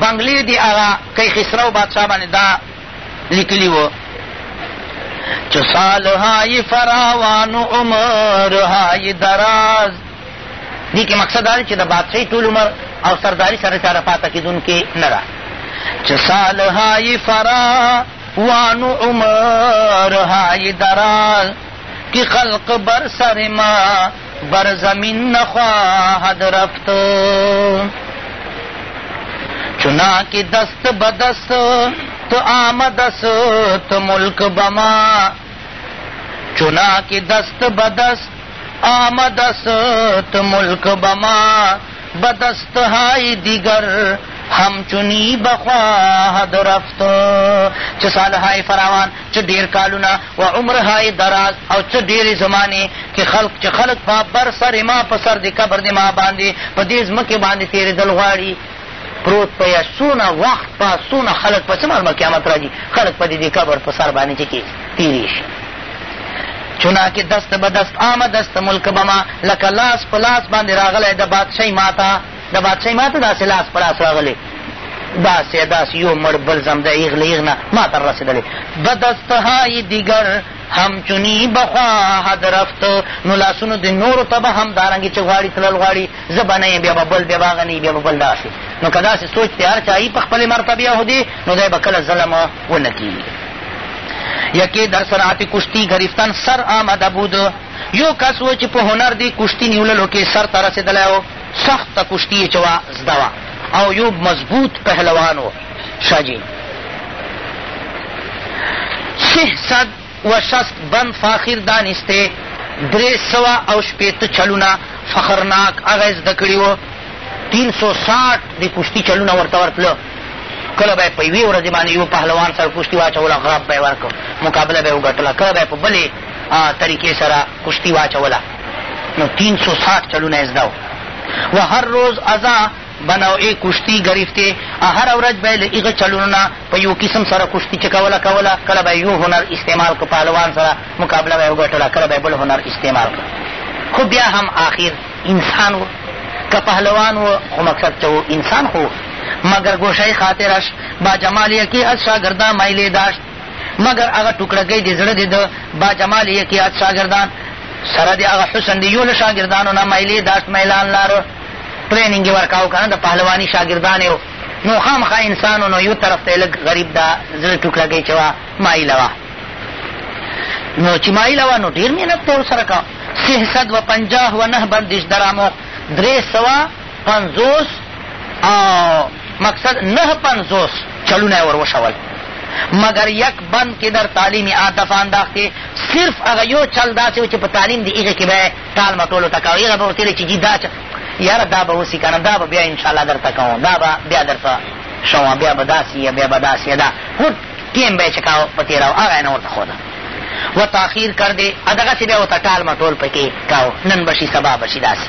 بنګلې دی هغه کی خسرو بادشاه باندې دا لیکلی و چو سالهای فراوان عمرهای دراز دی کې مقصد دا چې د بادشاهي ټول عمر او سرداری سره سره پاته کېدونکې نه ده چه سالهای فرا وان عمرهای دراز کی خلق بر سر ما بر زمین نخواہد رفت چنا کی دست بدست تو آمدس تو ملک بما چنا کی دست بدست آمدس تو ملک بما بدست ہائی دیگر همچنی بقا درفت چې صالحای فراوان چې ډیر کالونه و عمرهای دراز او چې ډیرې زمانې کې خلق چې خلق په بر سر ما په سر د قبر د ما باندې په دې ځمکې باندې تېرېدل غواړي پروت په یا څونه وخت په څونه خلق په څه معلومه قیامت راځي خلق په دې قبر په سر باندې چې کې تېرې شي چنانکه دست به دست آمه دست ملک بما لکه لاس په لاس باندې راغلی د بادشاهي ماته د بادشاهۍ ما ته داسې لاس په لاس راغلی داسې داسې یو مړ بل زم د ایغ له ایغ نه ما ته رسېدلی بدستهای دیګر همچونی بخوا حد رفت نو لاسونو د نورو ته به همدارنګې چې غواړي تلل غواړي زه به نه یم بیا به بل بیا به هغه نه بیا به بل داسې نو که داسې سوچ دی هر چا په خپلې مرتبې یهودي نو دی به کله ظلم ونه کېږي یکی در سرعت کشتی گریفتن سر آمده بود یو کس و چې په هنر دی کشتي نیوللو کې سر ته رسېدلی و سخته کشتي یې چې وه زده وه او یو مضبوط پهلوان و شاجي شهصد و شست بند فاخر دانسته درې سوه او شپېته چلونه فخرناک هغه یې زده کړي وو تین سو ساټ د کشتي چلونه ورته ورتله کله به په یوې ورځې باندې یو پهلوان سره کشتي واچوله غرب به یې ورکړ مقابله به یې وګټله کله به یې په بلې طریقې سره کشتي واچوله نو تین سو ساٹھ چلونه یې زده و هر روز ازا بنوعی کشتی گرفتی هر ورځ به یې له هغه چلونو نه په یو قسم سره کشتي چې کوله کوله کله به یو هنر استعمال کړه پهلوان سره مقابله به یې وګټله کله به بل هنر استعمال کړه خو بیا هم آخر انسان و که پهلوان و خو مقصد چې انسان خو مگر گوشه خاطرش با جمالیه که از شاگردان مایلی داشت مگر هغه ټوکړګۍ د زړه د با جمال یقیات شاګردان سره د هغه حسن د یولو شاګردانو نه میلې داشت میلان لارو ټریننګ یې ورکاو که نه د پهلواني شاګردان یې نو خامخا انسانو نو یو طرف ته لږ غریب دا زړه ټوکړګۍ چې وه مایله وه نو چې مایله وه نو ډېر محنت ته ورسره کوه سه صد و پنجاه و نه بندش درامو درې سوه پنځوس او مقصد نه پنځوس چلونه یې ور وشول مگر یک بند کې در تعلیم عاطف انداختې صرف هغه یو چل داسې و چې په تعلیم د هغې کې به یې ټال مټولو ته کوو هغه به ورته چې جي دا یاره دا به وسي که نه دا به بیا انشاءالله درته کوم دا به بیا درته شوم بیا به داسې بیا به داسې دا هو ټیم به یې چې کاو په تېراو هغه یې نه ورته خوده و تاخیر کردې دغسې بیا ورته ټال مټول پکې کاو نن به شي سبا به شي داسې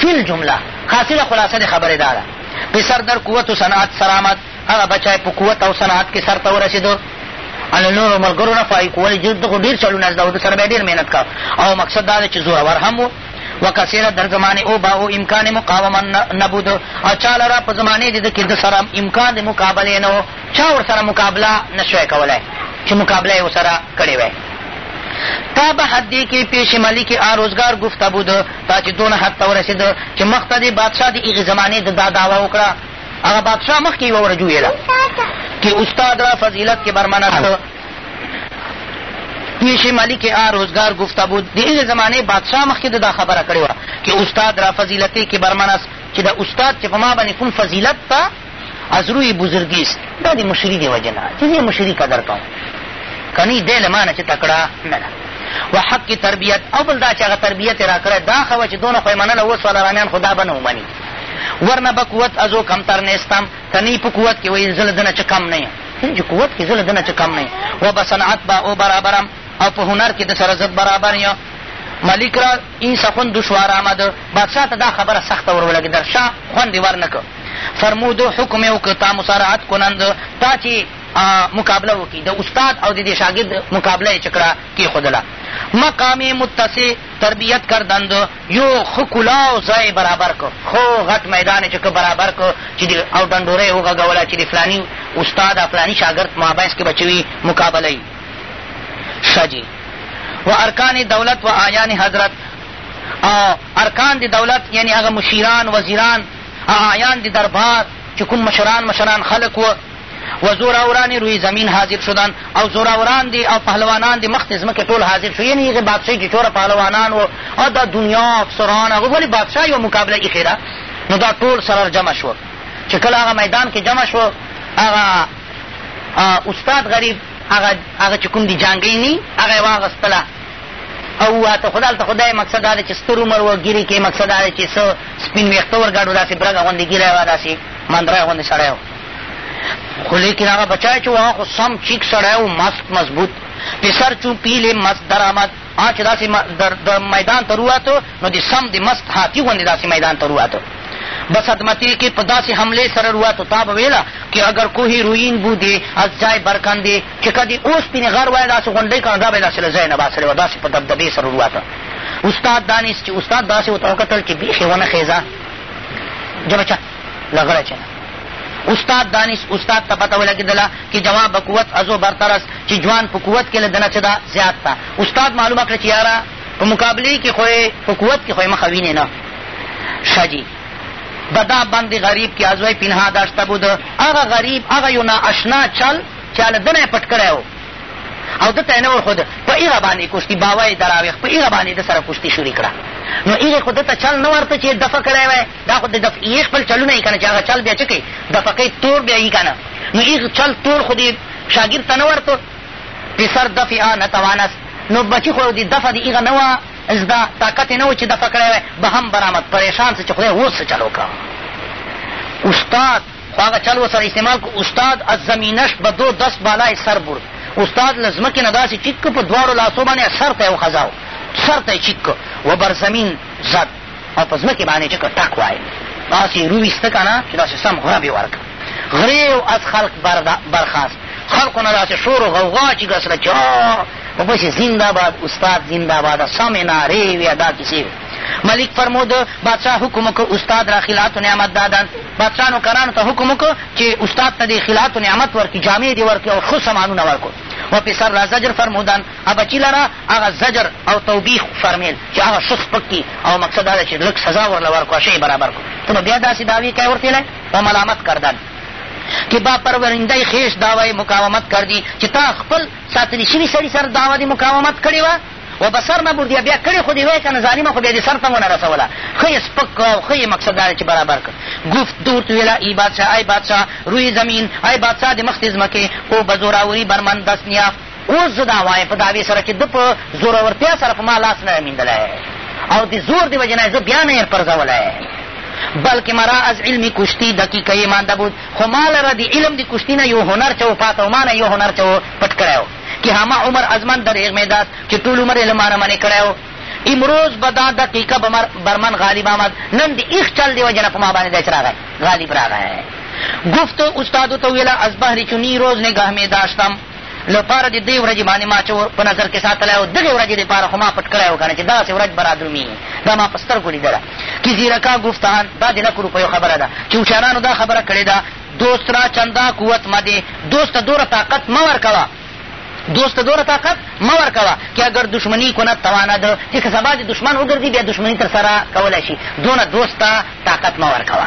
فی الجمله حاصله خلاصه د خبرې دا ده پسر در قوت و صنعت سرآمد هغه بچی په قوت او صنعت کې سرته ورسېده ان نورو ملګرو نه فایق ولې جد دغو ډېر چلونه زده ده سره بیا ډېر محنت کا او مقصد دا دی چې زورور هم و وکثیره در زمانې او باو امکان مقاومه نبود او چا لره په زمانې د ده کې د سره امکان د مقابلې نه و چا ورسره مقابله نشوی کولی چې مقابله یې ورسره کړې وی تا به حد دی کې پیش مالی کې آروزگار گفته بود تا چې دونه حد ته ورسېده چې مخ ته د بادشاه د هغې زمانې د دا دعوه وکړه هغه بادشاه مخکې یوه ورجو ویله که استاد را فضیلت که برمنه است پیش ملک آ روزگار گفته بود د هغې زمانې بادشاه مخکې د دا خبره کړې وه که استاد را فضیلتی که برمن است چې د استاد چې په ما باندې کوم فضیلت ته از روی بزرگی است دا د مشري د وجه نه چې زه مشري قدر کوم که نه دی له ما نه چې تکړه نه ده و حق تربیت او بل دا چې هغه تربیت یې را کړی دا ښه وه چې دونه خو یې منله اوس والارامیان خو دا به نه ومني ورنه به قوت ازو کمتر نیستم ته نه په قوت کې وایي زه له دنه چې کم نه یم چې قوت کې زه له دنه چې کم نه یم و به صنعت به او برابرم او په هنر کې د سره زه برابر یم ملک را این سخن دشوار آمد بادشاه ته دا خبره سخته ور ولګېدل شاه خوند یې ورنه کړ فرمودو حکم یې وکړ تا مسارعت کنند تا چې مقابله وکړي د استاد او د دې شاګرد مقابله یې چې کړه کېښودله مقام متسع تربیت کردند یو ښه کلاو ځای برابر کړ خو غټ میدان یې چې برابر کړ چې او ډنډوره یې وغږوله چې د فلاني استاد او فلاني شاګرد مابینس کې بچوي مقابله یې ښه و ارکان دولت و آیان حضرت او ارکان د دولت یعنی هغه مشیران وزیران آیان د دربار چې کوم مشران مشران خلق و و زوراورانی روی زمین حاضر شدن او زوراوران دی او پهلوانان دی مخت ځمکې ټول حاضر شو یعنی هغې بادشاهی چې ټوله پهلوانان و او دا دنیا افسران هغه ولې بادشاه یوه مقابله ایښې ده نو دا ټول سره جمع شوه چې کله هغه میدان کې جمع شوه هغه استاد غریب هغه چې کوم دي جانګۍ نی هغه یې واغېستله او وواته خو دلته خدای مقصد دا دی چې ستر عمر و ګیرې کې مقصد دا دی چې څه سپین ویښته ورګډو داسې برګه غوندې ګیره وه داسې مندره غوندې سړی و خو لیکن هغه بچای چې وهغه خو سم چیک سړی و مست مضبوط پسر چون پیل مست درآمد آ چې داسې میدان ته رووتو نو د سم د مست هاتي غوندې داسې میدان ته رووتو بس عدمتی کے پدا سے حملے سرر ہوا تو تاب ویلا کہ اگر کوئی روین بو دے از جائے برکان دے کہ کدی اوس پینے غر وای داسې غونډۍ کړه دا به یې داسې له ځایه نه باسړې وه داسې په دبدبې سره روا ته استاد دانش چې استاد داسې ورته وکتل چې بیخي ونه خیزه جبه چا لغړه چنه استاد دانش استاد ته پته ولګېدله چې جواب به قوت ازو برترس چې جوان په قوت کې له دنه څه ده زیات ته استاد معلومه کړه چې یاره په مقابلې کې خو په قوت کې خو یې مخه وینې نه ښه جي بدا باندې غریب کې ازوی پنها داشته بود هغه غریب هغه یو نااشنا چل چې له دنه یې پټ کړی و او ده ته یې نه ورښود په هغه باندې کشتي باوه یې دراویښ په هغه باندې ده سره کشتي شروع کړه نو هغې خو ده ته چل نه ورته چې دفع کړی وی دا خو د دفع خپل چلونه یې که نه چې هغه چل بیا څه کوي دفع کوي تور بیا یي که نه نو هغه چل تور خو دې شاګرد ته نه ورته پسر دفعه نتوانست نو بچي خو د دفع د هغه نه وه زده طاقت یې نه و چې دفع کړی وی به هم برآمد پریشان څه چې خدای اوس څه چل وکړه استاد خو هغه چل ورسره استعمال کو استاد از زمینش به دو دست بالای سر برد استاد له ځمکې نه داسې ټیټ که په دواړو لاسو باندې سر ته یې وخځاو سر ته یې چیک که وبرزمین زد او په ځمکې باندې چې که ټک وایې داسې یې روویسته که نه چې داسې سم غرب یې ورکړه غریو از خلق برخاست خلقو نه داسې شور و غوغا چې ګسله چې و پسې زنده باد استاد زنده باد سمې نارې وې دا کیسې وې ملک فرمود بادشاه حکم وکړ استاد را خلعت و نعمت دادن بادشاه نوکرانو ته حکم وکړ چې استاد ته دې خلعت و نعمت ورکړي جامې دې ورکړي او ښه سامانونه ورکړو و پسر را زجر فرمودن ا بچي لره هغه زجر او توبیخ فرمیل چې هغه ښه سپک کي او مقصد دا چې لږ سزا ورله ورکړو شی برابر کړو ته نو بیا داسې دعوې کوې ورتلی و ملامت کردن که با پرورنده خیش دعوی مقاومت کردی چې تا خپل ساتلی شوي سړي سره دعوه دې مقاومت کړې وه و به سر نه بردی بیا کړې خو دې وی که نه ظالمه خو بیا دې سر ته ونه رسوله ښه یې سپک کړه او ښه یې مقصد دا چې برابر کړ گفت دور ویله ای بادشاه ای بادشاه روی زمین ای بادشاه د مخ دې ځمکې خو به زوراوري برمن دست نیافت اوس زه دا وایم په دعوې سره چې ده په زورورتیا سره په ما لاس نه میندلی او د زور د وجې نه زه بیا نه یې پرځولی بلکې مرا از علمی کشتی دقیقه یې مانده بود خو ما لره د علم د کشتي نه یو هنر چې و پاتو ما نه یو هنر چې و پټ کړی که همه عمر از من دریغ میداد چې ټول عمر یې له مانه منې کړی و امروز به دا دقیقه بر من غالب آمد نن د ایخ چل دی وجنه په ما باندې دچ راغی غالب راغی گفت استادو ته ویله از بهر چونی روز نگاه مې داشتم لپاره د دې ورځې باندې ما چې په نظر کې ساتلی و دغې ورځې دپاره خو ما پټ کړی و که نه چې داسې ورځ به رادرومي دا ما په سترګو لیدله کې زیرکا گفتان دا د لکو روپیو خبره ده چې هوښیارانو دا خبره کړې ده دوست را چندا قوت مده دوست دوره طاقت مه ورکوه دوست دوره طاقت مه ورکوه چې اگر دشمني کند توانه ده چې که سبا د دشمن وګرځي بیا دشمني تر سره کولی شي دونه دوست ته طاقت مه ورکوه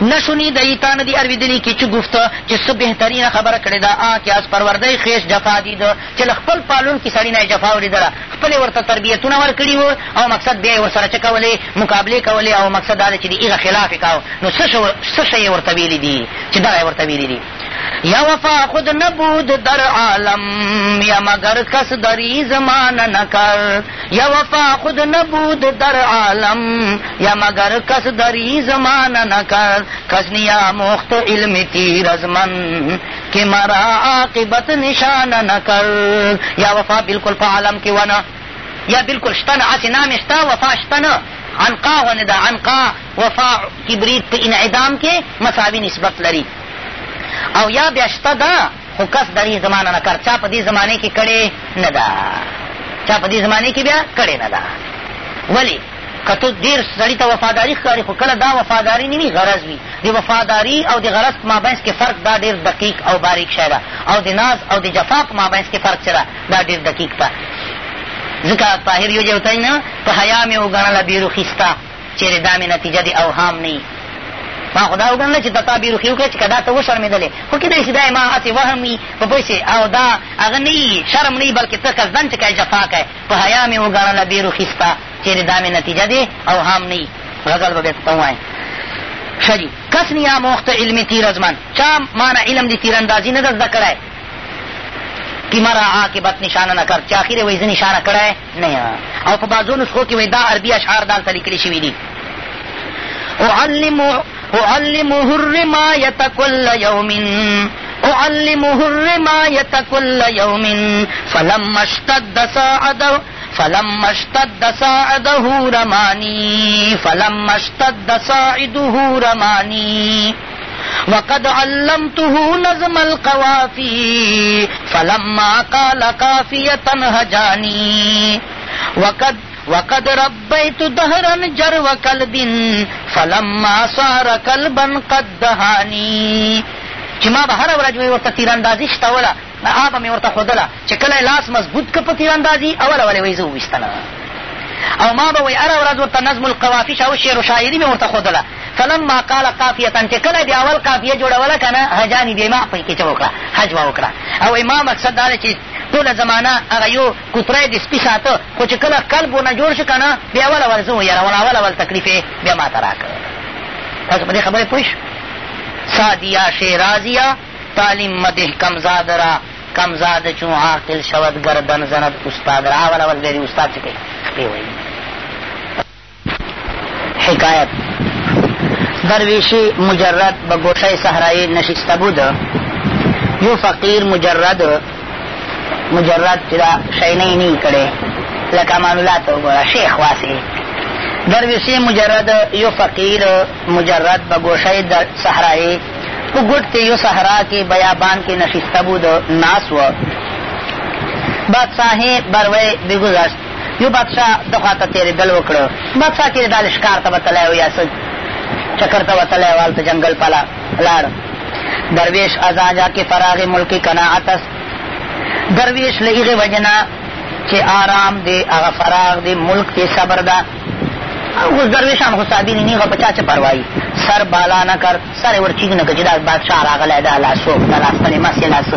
نه شنیدی تا نه دي اورېدلي کې چې ګفته چې څه بهترینه خبره کړې ده آ کې از پروردی خیش جفا دیده چې له خپل پالونکي سړي نه یې جفا اورېدله خپلې ورته تربیتونه ورکړي وو او مقصد بیا یې ورسره څه کولې مقابلې کولې او مقصد دا ده چې د هغه خلاف یې کوه نو څه شی یې ورته ویلي دي چې دغه یې ورته ویلي دي یا وفا خود نبود در عالم یا مگر کس دری زمان نکر یا وفا خود نبود در عالم یا مگر کس دری زمان نکر کس نیا مخت علم تیر از من کہ مرا عاقبت نشان نکر یا وفا بالکل پا عالم کی ونا یا بالکل شتن آسی نام شتا وفا شتن عنقا وندا عنقا وفا کبریت پہ انعدام کے مساوی نسبت لری او یا بیا شته ده خو کس در دې زمانه نه کار چا په دې زمانې کې کړې نه ده چا په دې زمانې کې بیا کړې نه ده ولې که تو ډېر سړي ته وفاداري ښکاري خو کله دا وفاداري نه وي غرض وي د وفاداري او د غرض په مابینس کې فرق دا ډېر دقیق او باریک شی ده او د ناز او د جفا په مابینس کې فرق چې ده دا ډېر دقیق ده ځکه طاهر یو جوتی نه په حیا مې وګڼله بیروخي ستا چېرې دا مې نتیجه د اوهام نه ما خدا وګڼله چې د تا بېروخي وکړه چې که دا ته وشرمېدلې خو کېدای شي دا ما هسې وهم وي په پوه او دا هغه نه وي شرم نه وي بلکې ته قصدن چې کوې جفا کوې په حیا مې وګڼله بېروخي ستا چېرې دا مې نتیجه دی او هم نه وي غزل به بېرته ته ووایم ښه دي کس نیا موخت علم تیرزمن چا معنی علم د تیراندازي نه ده زده کړی کی مرا عاقبت نشانه نه کر چې اخرې وایي زه نشانه کړی نه او په بعضو نسخو کې وایي دا عربي اشعار دالته لیکلي شوي دي اعلم أعلمه الرماية كل يوم أعلمه الرماية كل يوم فلما اشتد ساعده فلما اشتد ساعده رماني فلما اشتد ساعده رماني وقد علمته نظم القوافي فلما قال قافية هجاني وقد وقد ربيت دهرا جرو كلب فلما صار كلبا قد دهاني چې ما به هره ورځ ورته تیراندازي شتوله هغه به مې ورته ښودله چې کله یې لاس مضبوط که په تیراندازي اوله ولې وایي زه وویستله او ما به وی هره ورځ ورته نظم القوافش او شعر و شاعري مې ورته ښودله فلما قال قافیتن چې کله بیا اول قافیه جوړوله که نه حجانې بې ما پکې څه وکړه حج به وکړه او ما مقصد دا چې ټوله زمانه هغه یو کوتری د سپي ساته خو چې کله قلب ونه جوړ شو که نه بیا اول اول زه ویرول اول اول تکلیف یې بیا ما ته راکړ تاسو په دې خبرې پوه شو سادیه شیرازیه تعلیم مدح کمزاد را کم زاده چون عاقل شود گردن زند استاد را اول اول دیدی استاد چه کوي خپې وایي حکایت درویشی مجرد به گوشه صحرایی نشسته بود یو فقیر مجرد مجرد چې دا شینۍ نه کړی لکه معاملات وګوره شیخ واسې درویشی مجرد یو فقیر مجرد به گوشه صحرایی په ګټ کې یو صحرا کې بیابان کې نشسته بود ناس و بادشاهې بروی بګذشت یو بادشاه د خواته تېرېدل وکړه بادشاه تېرېدل ښکار ته به تلی و یا څه چکر ته به تلی و هلته جنګل پله لاړ درویش ازاجا کې فراغ ملکی قناعت است درویش له هغې وجې نه چې آرام دی هغه فراغ دی ملک دی صبر ده اوس درویشان خو سابینې نیغه په چا څه پروایي سر بالا نه کړ سر یې ور چیږ نه کړ چې دا بادشاه راغلی دا لاسو دا لاستنې مس یې لاسو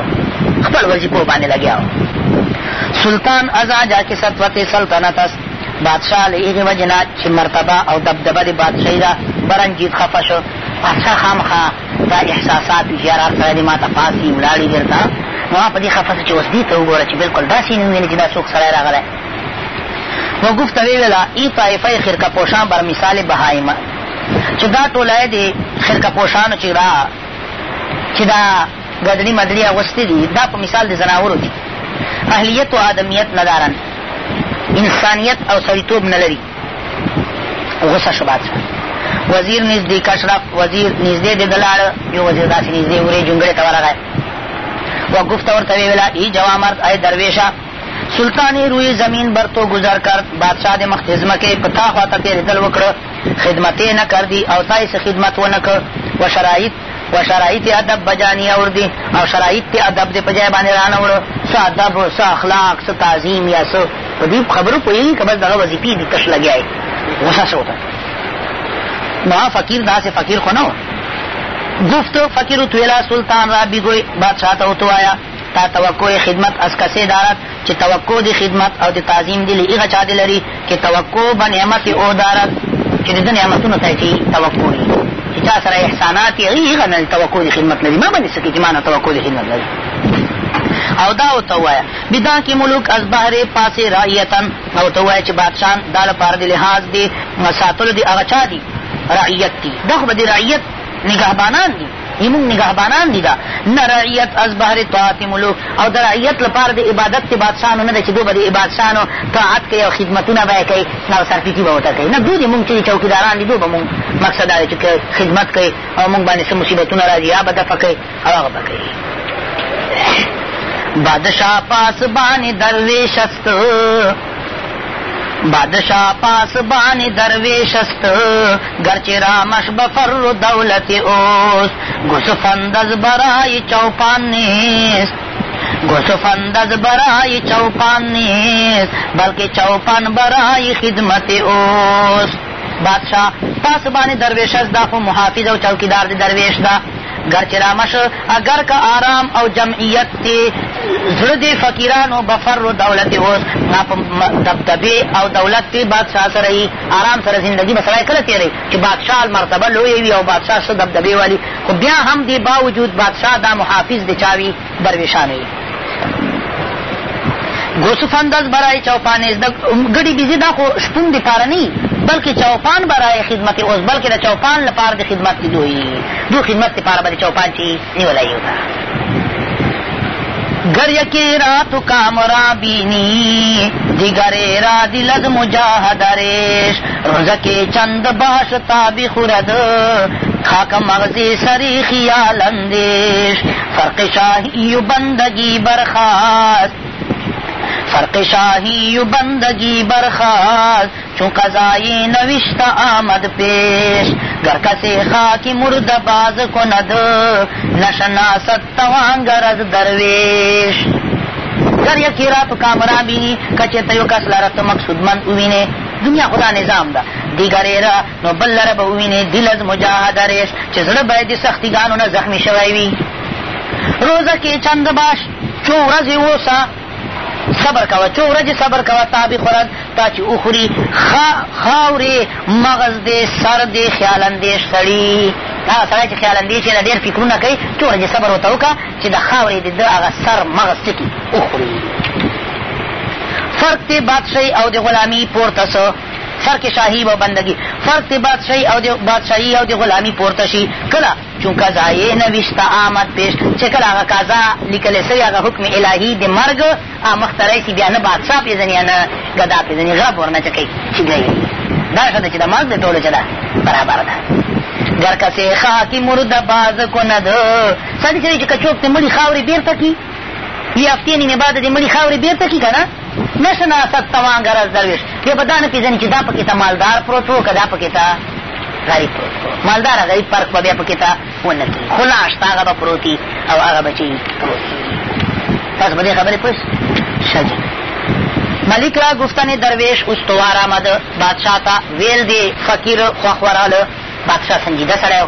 خپل وظیفو باندې لګیا سلطان ازا جا کې سطوت سلطنت است بادشاه له هغې وجې نه چې مرتبه او دبدبه د بادشاهي ده برنجید خفه شو بادشاه خامخا دا احساسات هوښیارار سړی دی ما ته پاسي ولاړي بېرته نو ما په دې خفه چې اوس دې ته وګوره چې بلکل داسې نه ویلې چې دا څوک سړی راغلی موقوف ته ویلله ای طایفه خرقه پوشان بر مثال بهایمه چې دا ټولی د خرقه پوشانو چې را چې دا ګدلي مدلي اغوستي دي دا په مثال د زناورو دي اهلیت و آدمیت ندارن انسانیت او سړیتوب نه لري غصه شو بادشاه وزیر نږدې کشرف وزیر نږدې د دلاړ یو وزیر داسې نږدې ورې جونګړې ته ورغی وقوف ته ورته ویې ویله ای جوامرد ای درویشه سلطانی روی زمین بر تو گذر کرد بادشاه د مخ ځمکې په تا خواته تېرېدل وکړه خدمت یې نه کردی او تا یې خدمت ونه کړ و شرایط و شرایط ادب بجانی اوردي او شرایط ادب دې په ځای باندې رانوړه څه ادب څه اخلاق څه تعظیم یا څه په دې خبرو پوهېږي که بس دغه وظیفې دي تش لګیا یې غوسه څه وته نو فقیر داسې فقیر خو نه و گفت فقیر تویلا سلطان را بیگوی بادشاہ تا تو آیا تا توقع خدمت از کسی دارد چې توقع دی خدمت او د تعظیم دی لغه چا دی لري چې توقع به نعمت او دارد چې د نعمتونو ته چې توقع وي چې چا سره احسانات یې هغه نه توقع دی خدمت لري ما باندې سکي چې ما نه توقع دی خدمت لري او دا ورته ووایه بدا کې ملوک از بهر پاسې رعیتن او ته ووایه چې بادشان دا لپاره د لحاظ دی ساتلو دی هغه چا دی رعیت دی دا خو به د رعیت نگهبانان دي ایمون نگهبانان دي دا نه رعیت از بهر طاعت ملوک او د رعیت لپاره د عبادت د بادشاهانو نه ده چې دو به د بادشاهانو طاعت کوي او خدمتونه به یې کوي او سرفیکي به ورته کوي نه دو دي مونږ چې چوکیداران دي دو به مونږ مقصد دا دی چې خدمت کوي او مونږ باندې څه مصیبتونه را ځي یا به دفع کوي او هغه به کوي بادشاه پاسبان درویش است بادشاہ پاسبان درویش است گرچه رامش بفر دولت اوست گسفندز برای چوپان نیست گسفندز برای چوپان نیست بلکه چوپان برای خدمت اوست بادشاہ پاسبان درویش است دا خو محافظ او چوکیدار دی درویش دا گرچه رامش اگر که آرام او جمعیت دی زړه دی فقیرانو بفر و دولت اوس نا په دبدبې او دولت دی بادشاه سره یي آرام سره زندگی به سړی کله تېروي چې بادشاه مرتبه لویه وي او بادشاه څه دبدبې والي خو بیا هم دی باوجود بادشاه دا محافظ د چا وي درویشانه وي گوسف انداز برای چوپان گڑی بیزی دا خو شپون دی پاره نی بلکې چوپان برای خدمت اوس بلکې د چوپان لپاره د خدمت دوی دو خدمت لپاره به د چوپان چې نیولی یو گریہ کی رات کام را بینی دیگرے را دلد مجاہد ریش روز کے چند باش تابی خورد خاک مغزی سری خیال اندیش فرق شاہی بندگی برخاست فرق شاهی و بندگی برخاست چون قضای نوشت آمد پیش گر کسی خاکی مرد باز کند نشناست توانگر از درویش گر یکی رات کامرا بینی کچه تیو کس لرت مقصود من اوینه دنیا خدا نظام ده دیګرې را نو بل لره به ووینې دل از مجاهده ریش چې زړه باید د سختیګانو نه زخمي شوی وي روزه کې چند باش څو ورځې اوسه صبر کوه څو ورځې صبر کوه تا به خورن تا چې وخوري خاورې مغز دې سر دې خیالندې سړي هغه سړی چې خیالندې چې نه ډېر فکرونه کوي څو ورځې صبر ورته وکړه چې د خاورې د ده هغه سر مغز څه کړي وخوري فرق دې بادشاهي او د غلامي پورته سو فرق شاهی و بندگی فرق د بادشاهی او د بادشاهی او د غلامی پورته شي کله چون قضایې نوشته آمد پیش چې کله هغه قضا لیکلی سوی هغه حکم الهي د مرګ مختری شي بیا نه بادشاه پېژني یا نه ګدا پېژني غرب ورنه چې کوي چې دا ښه ده چې د مرګ د ټولو چې ده برابر ده گر کسی خاکی مرد باز کند سادی سری چې کچوک د مړي خاورې بیرته کي یې هفتې نیمې بعد د مړي خاورې بیرته کي که نه نشناست توانګره درویش دی به دا نه پېژني چې دا پکې ته مالدار پروت وو که دا پکې ته غریب پروت وو مالداره غریب فرق به بیا پکې ته ونه کړي خو لا شته هغه به پروت او هغه به چې پروت تاسو په دې خبرې پوه ملک را گفتن درویش استوار آمد بادشاه ته ویل دی فقیر خوښ ورغله بادشاه سنجیده سړی او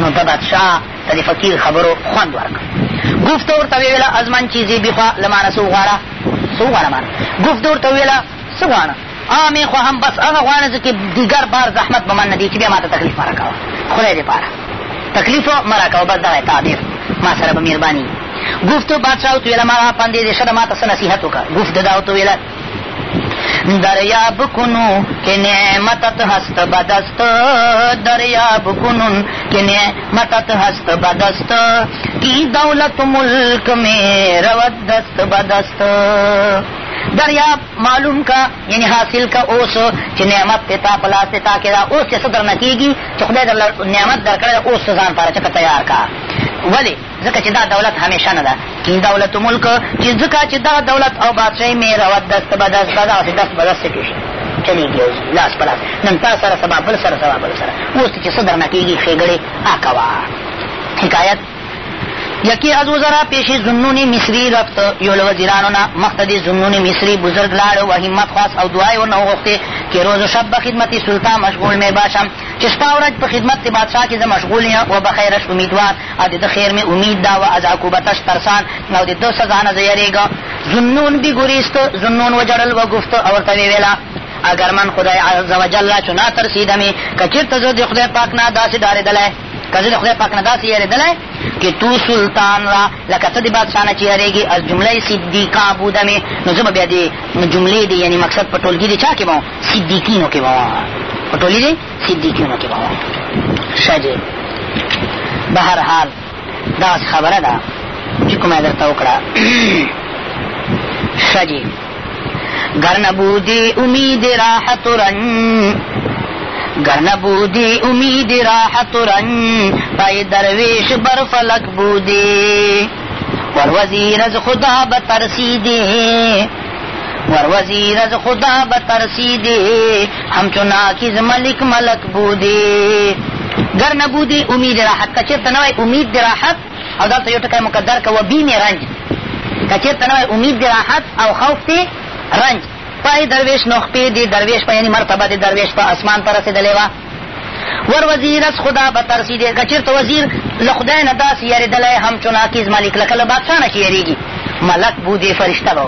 نو د بادشاه د دې فقیر خبرو خوند ورکړ گفت ورته ویله از من چیزی بخوا لمانه څه وغواړه څه وغواړه مانه گفت ورته ویله څه غواړه آمې خو هم بس هغه غواړه زه چې دیګر بار زحمت به من نه دی چې بیا ما ته تکلیف مه راکوه خدای دې پاره تکلیف مه راکوه بس دغه تعبیر ما سره به مهرباني گفت بادشاه ورته ویله ما پندې دې ښه ده ما ته څه نصیحت وکړه گفت ده دا ورته ویله دریاب کنو کی نعمتت متد ہست بدست دریاب کنون کی نعمتت متد ہست بدست کی دولت ملک میں روت دست بدست دریاب معلوم کا یعنی حاصل کا اوس چې نعمت پتا اوس صدر پلاستے اوس مت در چې تیار کا ولې ځکه چې دا دولت همیشه نه ده کی دولت ملک چې ځکه چې دا دولت او بادشاهي مې روت دست به دست به داسې دست به دست کېږي چلېږي اوس لاس په لاس نن تا سره سبا بل سره سبا بل سره اوس چې څه درنه کېږي ښېګړې آ کوه حکایت یکی از وزرا پیش زنون مصری رفت یو له وزیرانونه مخته د زنون مصری بزرګ لاړ او همت خاص او دعای ورنه وغوښتې چې روز و شب به خدمت سلطان مشغول مې باشم چې ستا ورځ په خدمت د بادشاه کې زه مشغول یم و به خیرش امیدوار او د ده خیر مې امید ده و از عقوبتش ترسان او د ده سزا نه زه یریږم زنون بیګوریست زنون وجړل و گفت او ورته ویویله اگر من خدای عز وجل چنا ترسیدمې که چېرته زه د خدای پاک نه داسې ډارېدلی که زه د خدای پاک نه داسې یارېدلی چې تو سلطان را لکه ته د بادشاه نه چې یارېږې از جمله صدیقه بوده مې نو زه به بیا د جملې د یعنې مقصد په ټولګي د چا کې به وم صدیقینو کې به وم په ټولګي د صدیقینو کې به وم ښه دی به هر حال داسې خبره ده چې کومه یې درته وکړه ښه گر نبودی امید راحت و رنج گرن بودی امید راحت رن پای درویش بر فلک بودی ور وزیر از خدا بترسیدی ور وزیر از خدا بترسیدی همچون آکیز ملک ملک بودی گر نبودی امید راحت کچر تنوی امید راحت او دلتا یو تکی مقدر که و بیم رنج کچر تنوی امید راحت او خوف تی رنج پای درویش نو خپې دی درویش په یعنی مرتبه دی درویش په اسمان پر رسېدلې وه ور وزیر از خدا به ترسیدې که چېرته وزیر له خدای نه داسې یارېدلی همچنا کیز ملک لکه له بادشاه نه چې یارېږي ملک بودې فرشته به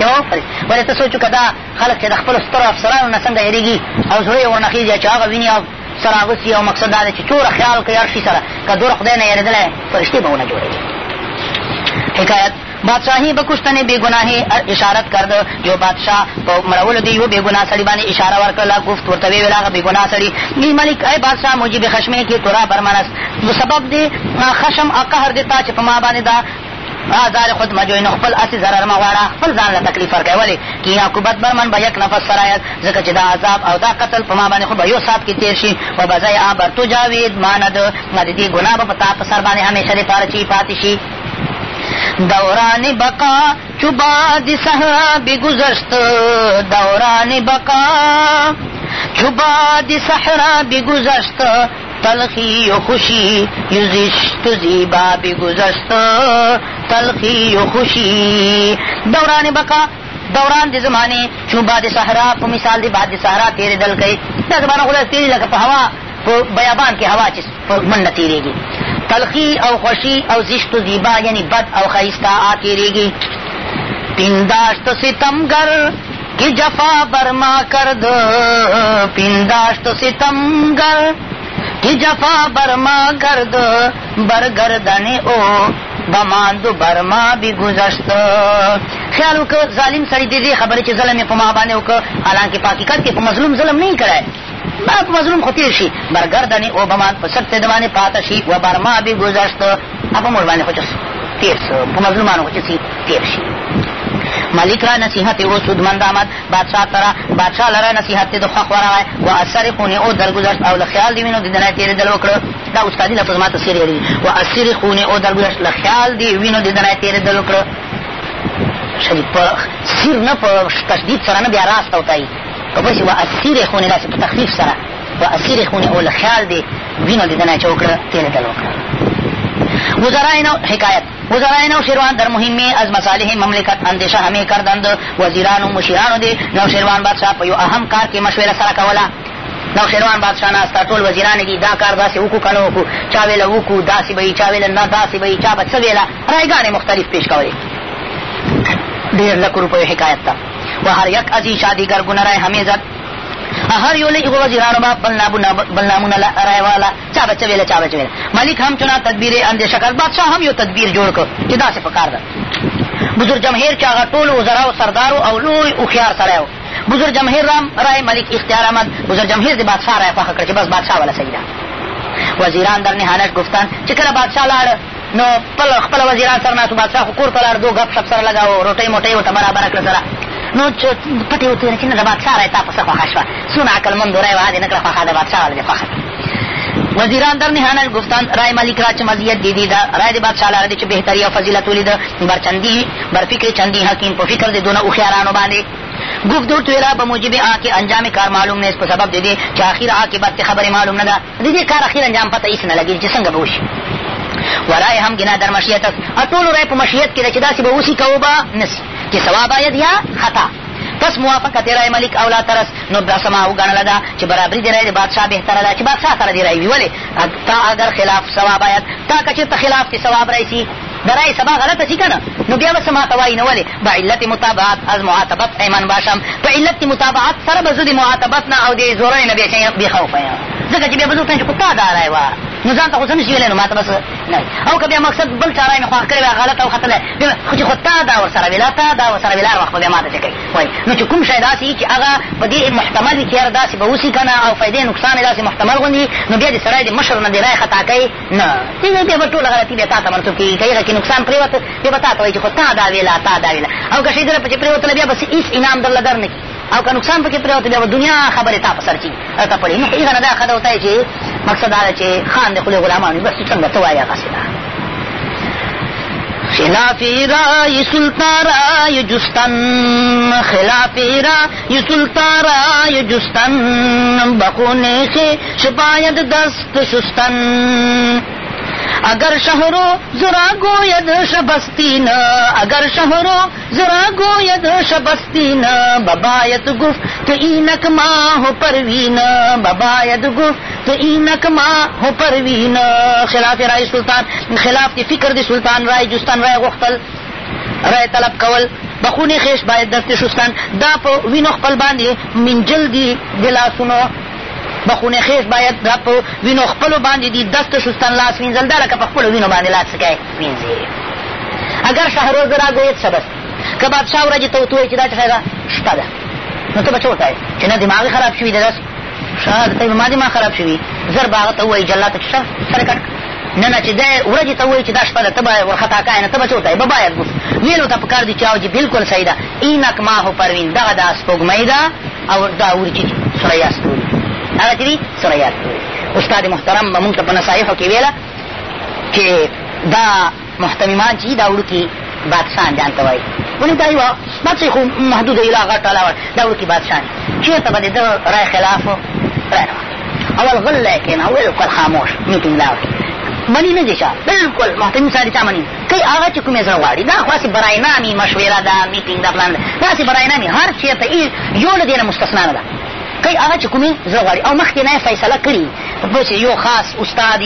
یو ولې ته سوچ که دا خلک چې د خپلو سترو افسرانو نه څنګه یارېږي او زړه یې ورنخېږي چې هغه ویني او سره اغوسي او مقصد دا دی چې څوره خیال کوي هر شي سره که دوره خدای نه یارېدلی فرشتې به ونه جوړوي حکایت بادشاهی بکشتنې بې ګناهې اشارت کرد یو بادشاه په مړولو دی یو بې ګناه سړي باندې اشاره ورکړله گفت ورته ویې ویل هغه بې ګناه سړي ای ملک ای بادشاه موجب خشمې کې تورا برمنس نو سبب دی خشم او قهر دی تا چې په ما باندې دا آزار خود مجوی نو خپل اسی ضرر ما غواړه خپل ځان له تکلیف ورکوي ولې کی عقوبت بر من به یک نفس سرایت ځکه چې دا عذاب او دا قتل په ما باندې خو به یو سات کې تیر شي و بځای آبر تو جاوید ماند ما د دې ګناه به په تا په سر باندې همیشه دپاره چې پاتې شي دوران بقا چوبا دی صحرا بگذشت دوران بقا چوبا دی صحرا بگذشت تلخی و خوشی یزشت زیبا بگذشت تلخی و خوشی دوران بقا دوران د زمانه چون باد صحرا په مثال دی باد صحرا تیرې دل کوي دا زمانه خو تیرې لکه په هوا په بیابان کې هوا چې په منډه تیرېږي تلخی او خوشی او زشت و زیبا یعنی بد او خیستا آتیریگی پینداشت ستمگر کی جفا برما کرد پینداشت ستمگر کی جفا برما کرد برگردن او بماند برما بی گزشت خیال وکړه ظالم سړي دې خبرې چې ظلم یې په ما باندې وکړه حالانکې په حقیقت کې په مظلوم ظلم نه یې کړی بعد مظلوم خو تېر شي برګردنې اوبمان په سټ دبانې پاته شي و برما بې ګذشت هغه مور باندې خو تېر څه په مظلومانو خو چې تېر شي ملک را نصیحت او سودمند آمد بادشاه ترا بادشاه لره نصیحت د خوښ ورغی و از سر خونې او درګذشت او له خیال د وینو د دنه تېرېدل وکړه دا استادي لفظ ما تصویر یادوي و از سر خونې او درګذشت له خیال د وینو د دنه تېرېدل وکړه شریف په سیر نه په تشدید سره نه بیا راست او تایي اوس و اسیر خونې داسې په تخفیف سره و اسیر خونې او له خیال دې وینو لیدنه چې وکړه تېرېدل وکړه وزرای نو حکایت وزرای نو شیروان در مهمه از مصالح مملکت اندیشه همه کردند وزیران و مشیرانو دې نو شیروان بادشاه په یو اهم کار کې مشوره سره کوله نو شیروان بادشاه ناستا ټول وزیران دي دا کار داسې وکړو که نه وکړو چا ویله وکړو داسې به وي چا ویله نه داسې به وي چا به څه ویله رایګانې مختلف پیش کولې ډېر لکو روپیو حکایت ته و هر یک از این شادیگر گنرای همه زد هر یولی اغو وزیران با بلنامون رایوالا چا بچه ویلا چا بچه ویلا ملک هم چنا تدبیر اندیشه کرد بادشاه هم یو تدبیر جوړ کړ چې داسې پکار ده بزر جمهیر چې هغه ټول وزرا او سردارو او لوی هوښیار سړی و بزر جمهیر رام رای ملک اختیار احمد بزر جمهیر د بادشاه رای خوښه کړ چې بس بادشاه ولا صحیح ده وزیران در نهانش گفتن چې کله بادشاه لاړ نو خپل خپل وزیران سره ناسو بادشاه خو کور ته لاړ دو ګپ شپ سره لګاو روټۍ موټۍ ورته برابره کړه سره نو پټې وتوېده چې نه د بادشاه رایې تا پسه خوښه شوه څونه عقلمندو رایې وهدې نه کړه خوښه د بادشاه والا دې خوښه وزیران در نهانه گفتند رای ملک را چه مزیت دیدی دا رای دی بادشاہ لاره دی چه بهتری او فضیلت ولید بر چندی بر فکر چندی حکیم په فکر دی دونه هوښیارانو باندې گفت ورته ویله به موجب آ کې انجام کار معلوم نه په سبب دی دی چې اخر عاقبت خبرې معلوم نه ده د دې کار اخر انجام پته هېڅ نه لګېږي چې څنګه به وشي ورای هم ګنا در مشیت است ټول رای په مشیت کې ده چې داسې به وشي که وبه نسي چې ثواب آید یا خطا پس موافقت رای ملک اولا ترس نو دا سما وګڼله ده چې برابري دی رای د بادشاه بهتره ده چې بادشاه سره دی رای وي ولې تا اگر خلاف ثواب آید تا که چېرته خلاف کې ثواب رایسي د رای سبا غلطه شي که نه نو بیا به څه ماته وایي نه ولې به علت مطابعت از معاتبت ایمن باشم په علت مطابعت سره به زه د معاتبت نه او د زورۍ نه بیا بېخوفه یم ځکه چې بیا به زه ورته چې خو تا دا رای وه نو ځان ته خو څه نشي ویلی نو ما ته بس نه او که بیا مقصد بل چاره مې خوښ کړی وی غلط او ختلی خو چې خو تا دا ورسره ویلا تا دا ورسره ویلا هر وخت به بیا ما ته څه کوي وایي نو چې کوم شی داسې وي چې هغه په دې محتمل وي چې یاره داسې به وسي که نه او فایدې نقصان یې داسې محتمل غوندې نو بیا د سړی د مشر نه د رایې خطا کوي نه بیا به ټوله غلطي بیا تا ته منسوب کېږي که هغه کې نقصان پرېوت بیا به تا ته وایي چې خو تا دا ویلا تا دا ویلا او که شی درله پسې پرېوتله بیا به هېڅ انعام درله در نه کړي او که نقصان پکې پرېوته بیا به دنیا خبرې تا په سر چي تا پړي نو خو ایزنه دا ښه ده ورته چې مقصد دا ده چې خان د خولې غلامان وي بس چې څنګه ته وایې هغه ده خلافی رای سلطان رای جستن خلافی رای سلطان رای جستن بخونے سے شپایت دست شستن اگر شهرو زرا گوید شبستین اگر شهرو زرا گوید شبستین بباید گفت که اینک ما هو پروین بباید گفت که اینک ما هو پروین خلاف رای سلطان خلاف دی فکر دی سلطان رای جستان رای غختل رای طلب کول بخونی خیش باید دست شستن دا په وینو خپل باندې منجل دی د لاسونو به خونې خیز باید دا په وینو خپلو باندې دي دست شستن لاس وینځل دا لکه په خپلو وینو باندې لاس سکی وینځي اگر شهروز را ګوید څه بس که بادشاه ورځې ته ورته وایي چې دا څه ده شپه ده نو ته به څه ورته وایې چې نه دماغې خراب شوي دی داس شاه ته ما دماغ خراب شوي زر به هغه ته ووایي جلاته چې شه سره کټ نه نه چې دی ورځې ته وایي چې دا شپه ده ته به ورخطا کوې نه ته به څه ورته وایې بباید ګوس ویلو ته پکار دي چې او جي بلکل صحیح ده اینک ماهو پروین دغه دا سپوږمۍ ده او دا ورجي سوری استوري هغه چې دي سره یاد کړو استاد محترم به مونږ ته په نصایحو کې ویله چې دا محتممان چې دا وړوکي بادشاهان ځان ته وایي ولې دا یوه بادشاهي خو محدود ایله غټ علاوه دا وړوکي بادشاهان چېرته به د ده رای خلاف رای اول غل لیکن او بالکل خاموش میټینګ لاوړي منی نه دیشه بالکل محتمی ساری چا منی کئی آغا چې کومې زړه غواړي دا خو هسې برای نامي مشوره ده میټینګ ده پلان ده داسې برای نامي هر چېرته یو له دې نه مستثنا نه ده کوي هغه چې کومې زه غواړي او مخکې نه فیصله کړي پوه چې یو خاص استاد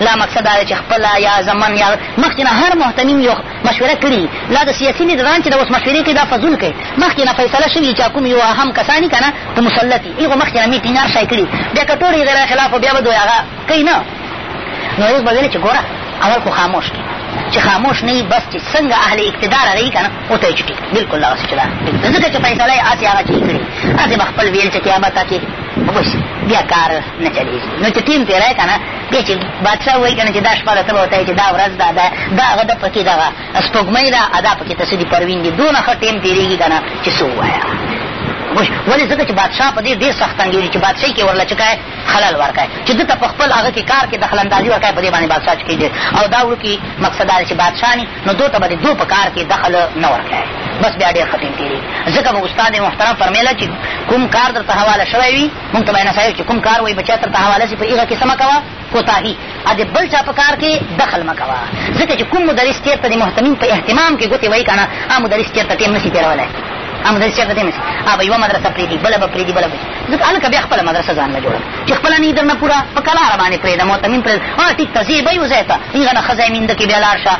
لا مقصد دا چې خپله یا زمن یا مخکې نه هر محتمیم یو مشوره کړي لا د سیاسي لیډران چې د اوس مشورې کوي دا فضول کوي مخکې نه فیصله شوي چې کوم یو اهم کسانی که نه په مسلط وي هغو مخکې نه مې ټینګار شی کړي بیا که ټول یې غیر خلاف بیا به دوی هغه کوي نه نو اوس به ویلې چې ګوره اول خو خاموش کړي چې خاموش نه بس چې څنګه اهل اقتدار هغه یي که نه ورته یې چې ټیک بالکل هغسې چې ده ځکه چې فیصله یې هسې هغه چې یې کړي هسې به خپل ویل چې قیامت کې وبس بیا کار نه چلېږي نو چې ټیم تېری که نه بیا چې بادشاه وایي که نه چې دا شپه ده ته به ورته چې دا ورځ ده دا دا هغه ده پکې دغه سپوږمۍ ده ادا پکې ته څه دي پروین دي دونه ښه ټیم تېرېږي که نه چې څه ووایه وش ولې ځکه چې بادشاه په دې ډېر سخت تنګېږي چې بادشاهي کې ورله چکای خلل ورکای چې ده ته په خپل هغه کې کار کې دخل اندازي ورکای په دې باندې بادشاه چکېږي او دا وړوکي مقصد دا چې بادشاه ني نو دو ته به د دو په کار کې دخل نه ورکای بس بیا ډېر ښه ټیم تېرېږي ځکه به استاد محترم فرمیله چې کوم کار درته حواله شوی وي مونږ ته به یې چې کوم کار وایي بچا درته حواله شي په هغه کې څه مه کوه کوتاهي ا د بل چا په کار کې دخل مه کوه ځکه چې کوم مدرس چېرته د محتمین په اهتمام کې ګوتې وایي که نه هغه مدرس چېرته ټیم نه شي تېرولی امدل شیخ دې نشي ا به یوه مدرسه پرېږدي بله به پرېږدي بله به ځکه هلکه بیا خپله مدرسه ځان نه جوړه چې خپله نه درنه پوره په کلاره باندې پرېږده معتمین پرېږده ها ټیک ته ځې به یو ځای ته هغه نه ښه ځای مینده کې بیا لاړ شه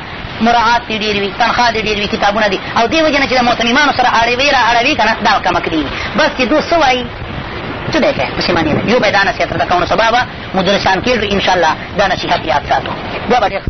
مراعات دې ډېر وي تنخوا دې ډېر وي کتابونه دي او دې وجې نه چې د معتمیمانو سره اړوې را اړوې که نه دا کمه کړي بس چې دو څه وایي څه دی که پښیماني ده یو به دا نصیحت راته کوو نو سبا به مدرسان کېږو انشاءالله دا نصیحت یاد ساتو دا به ډېر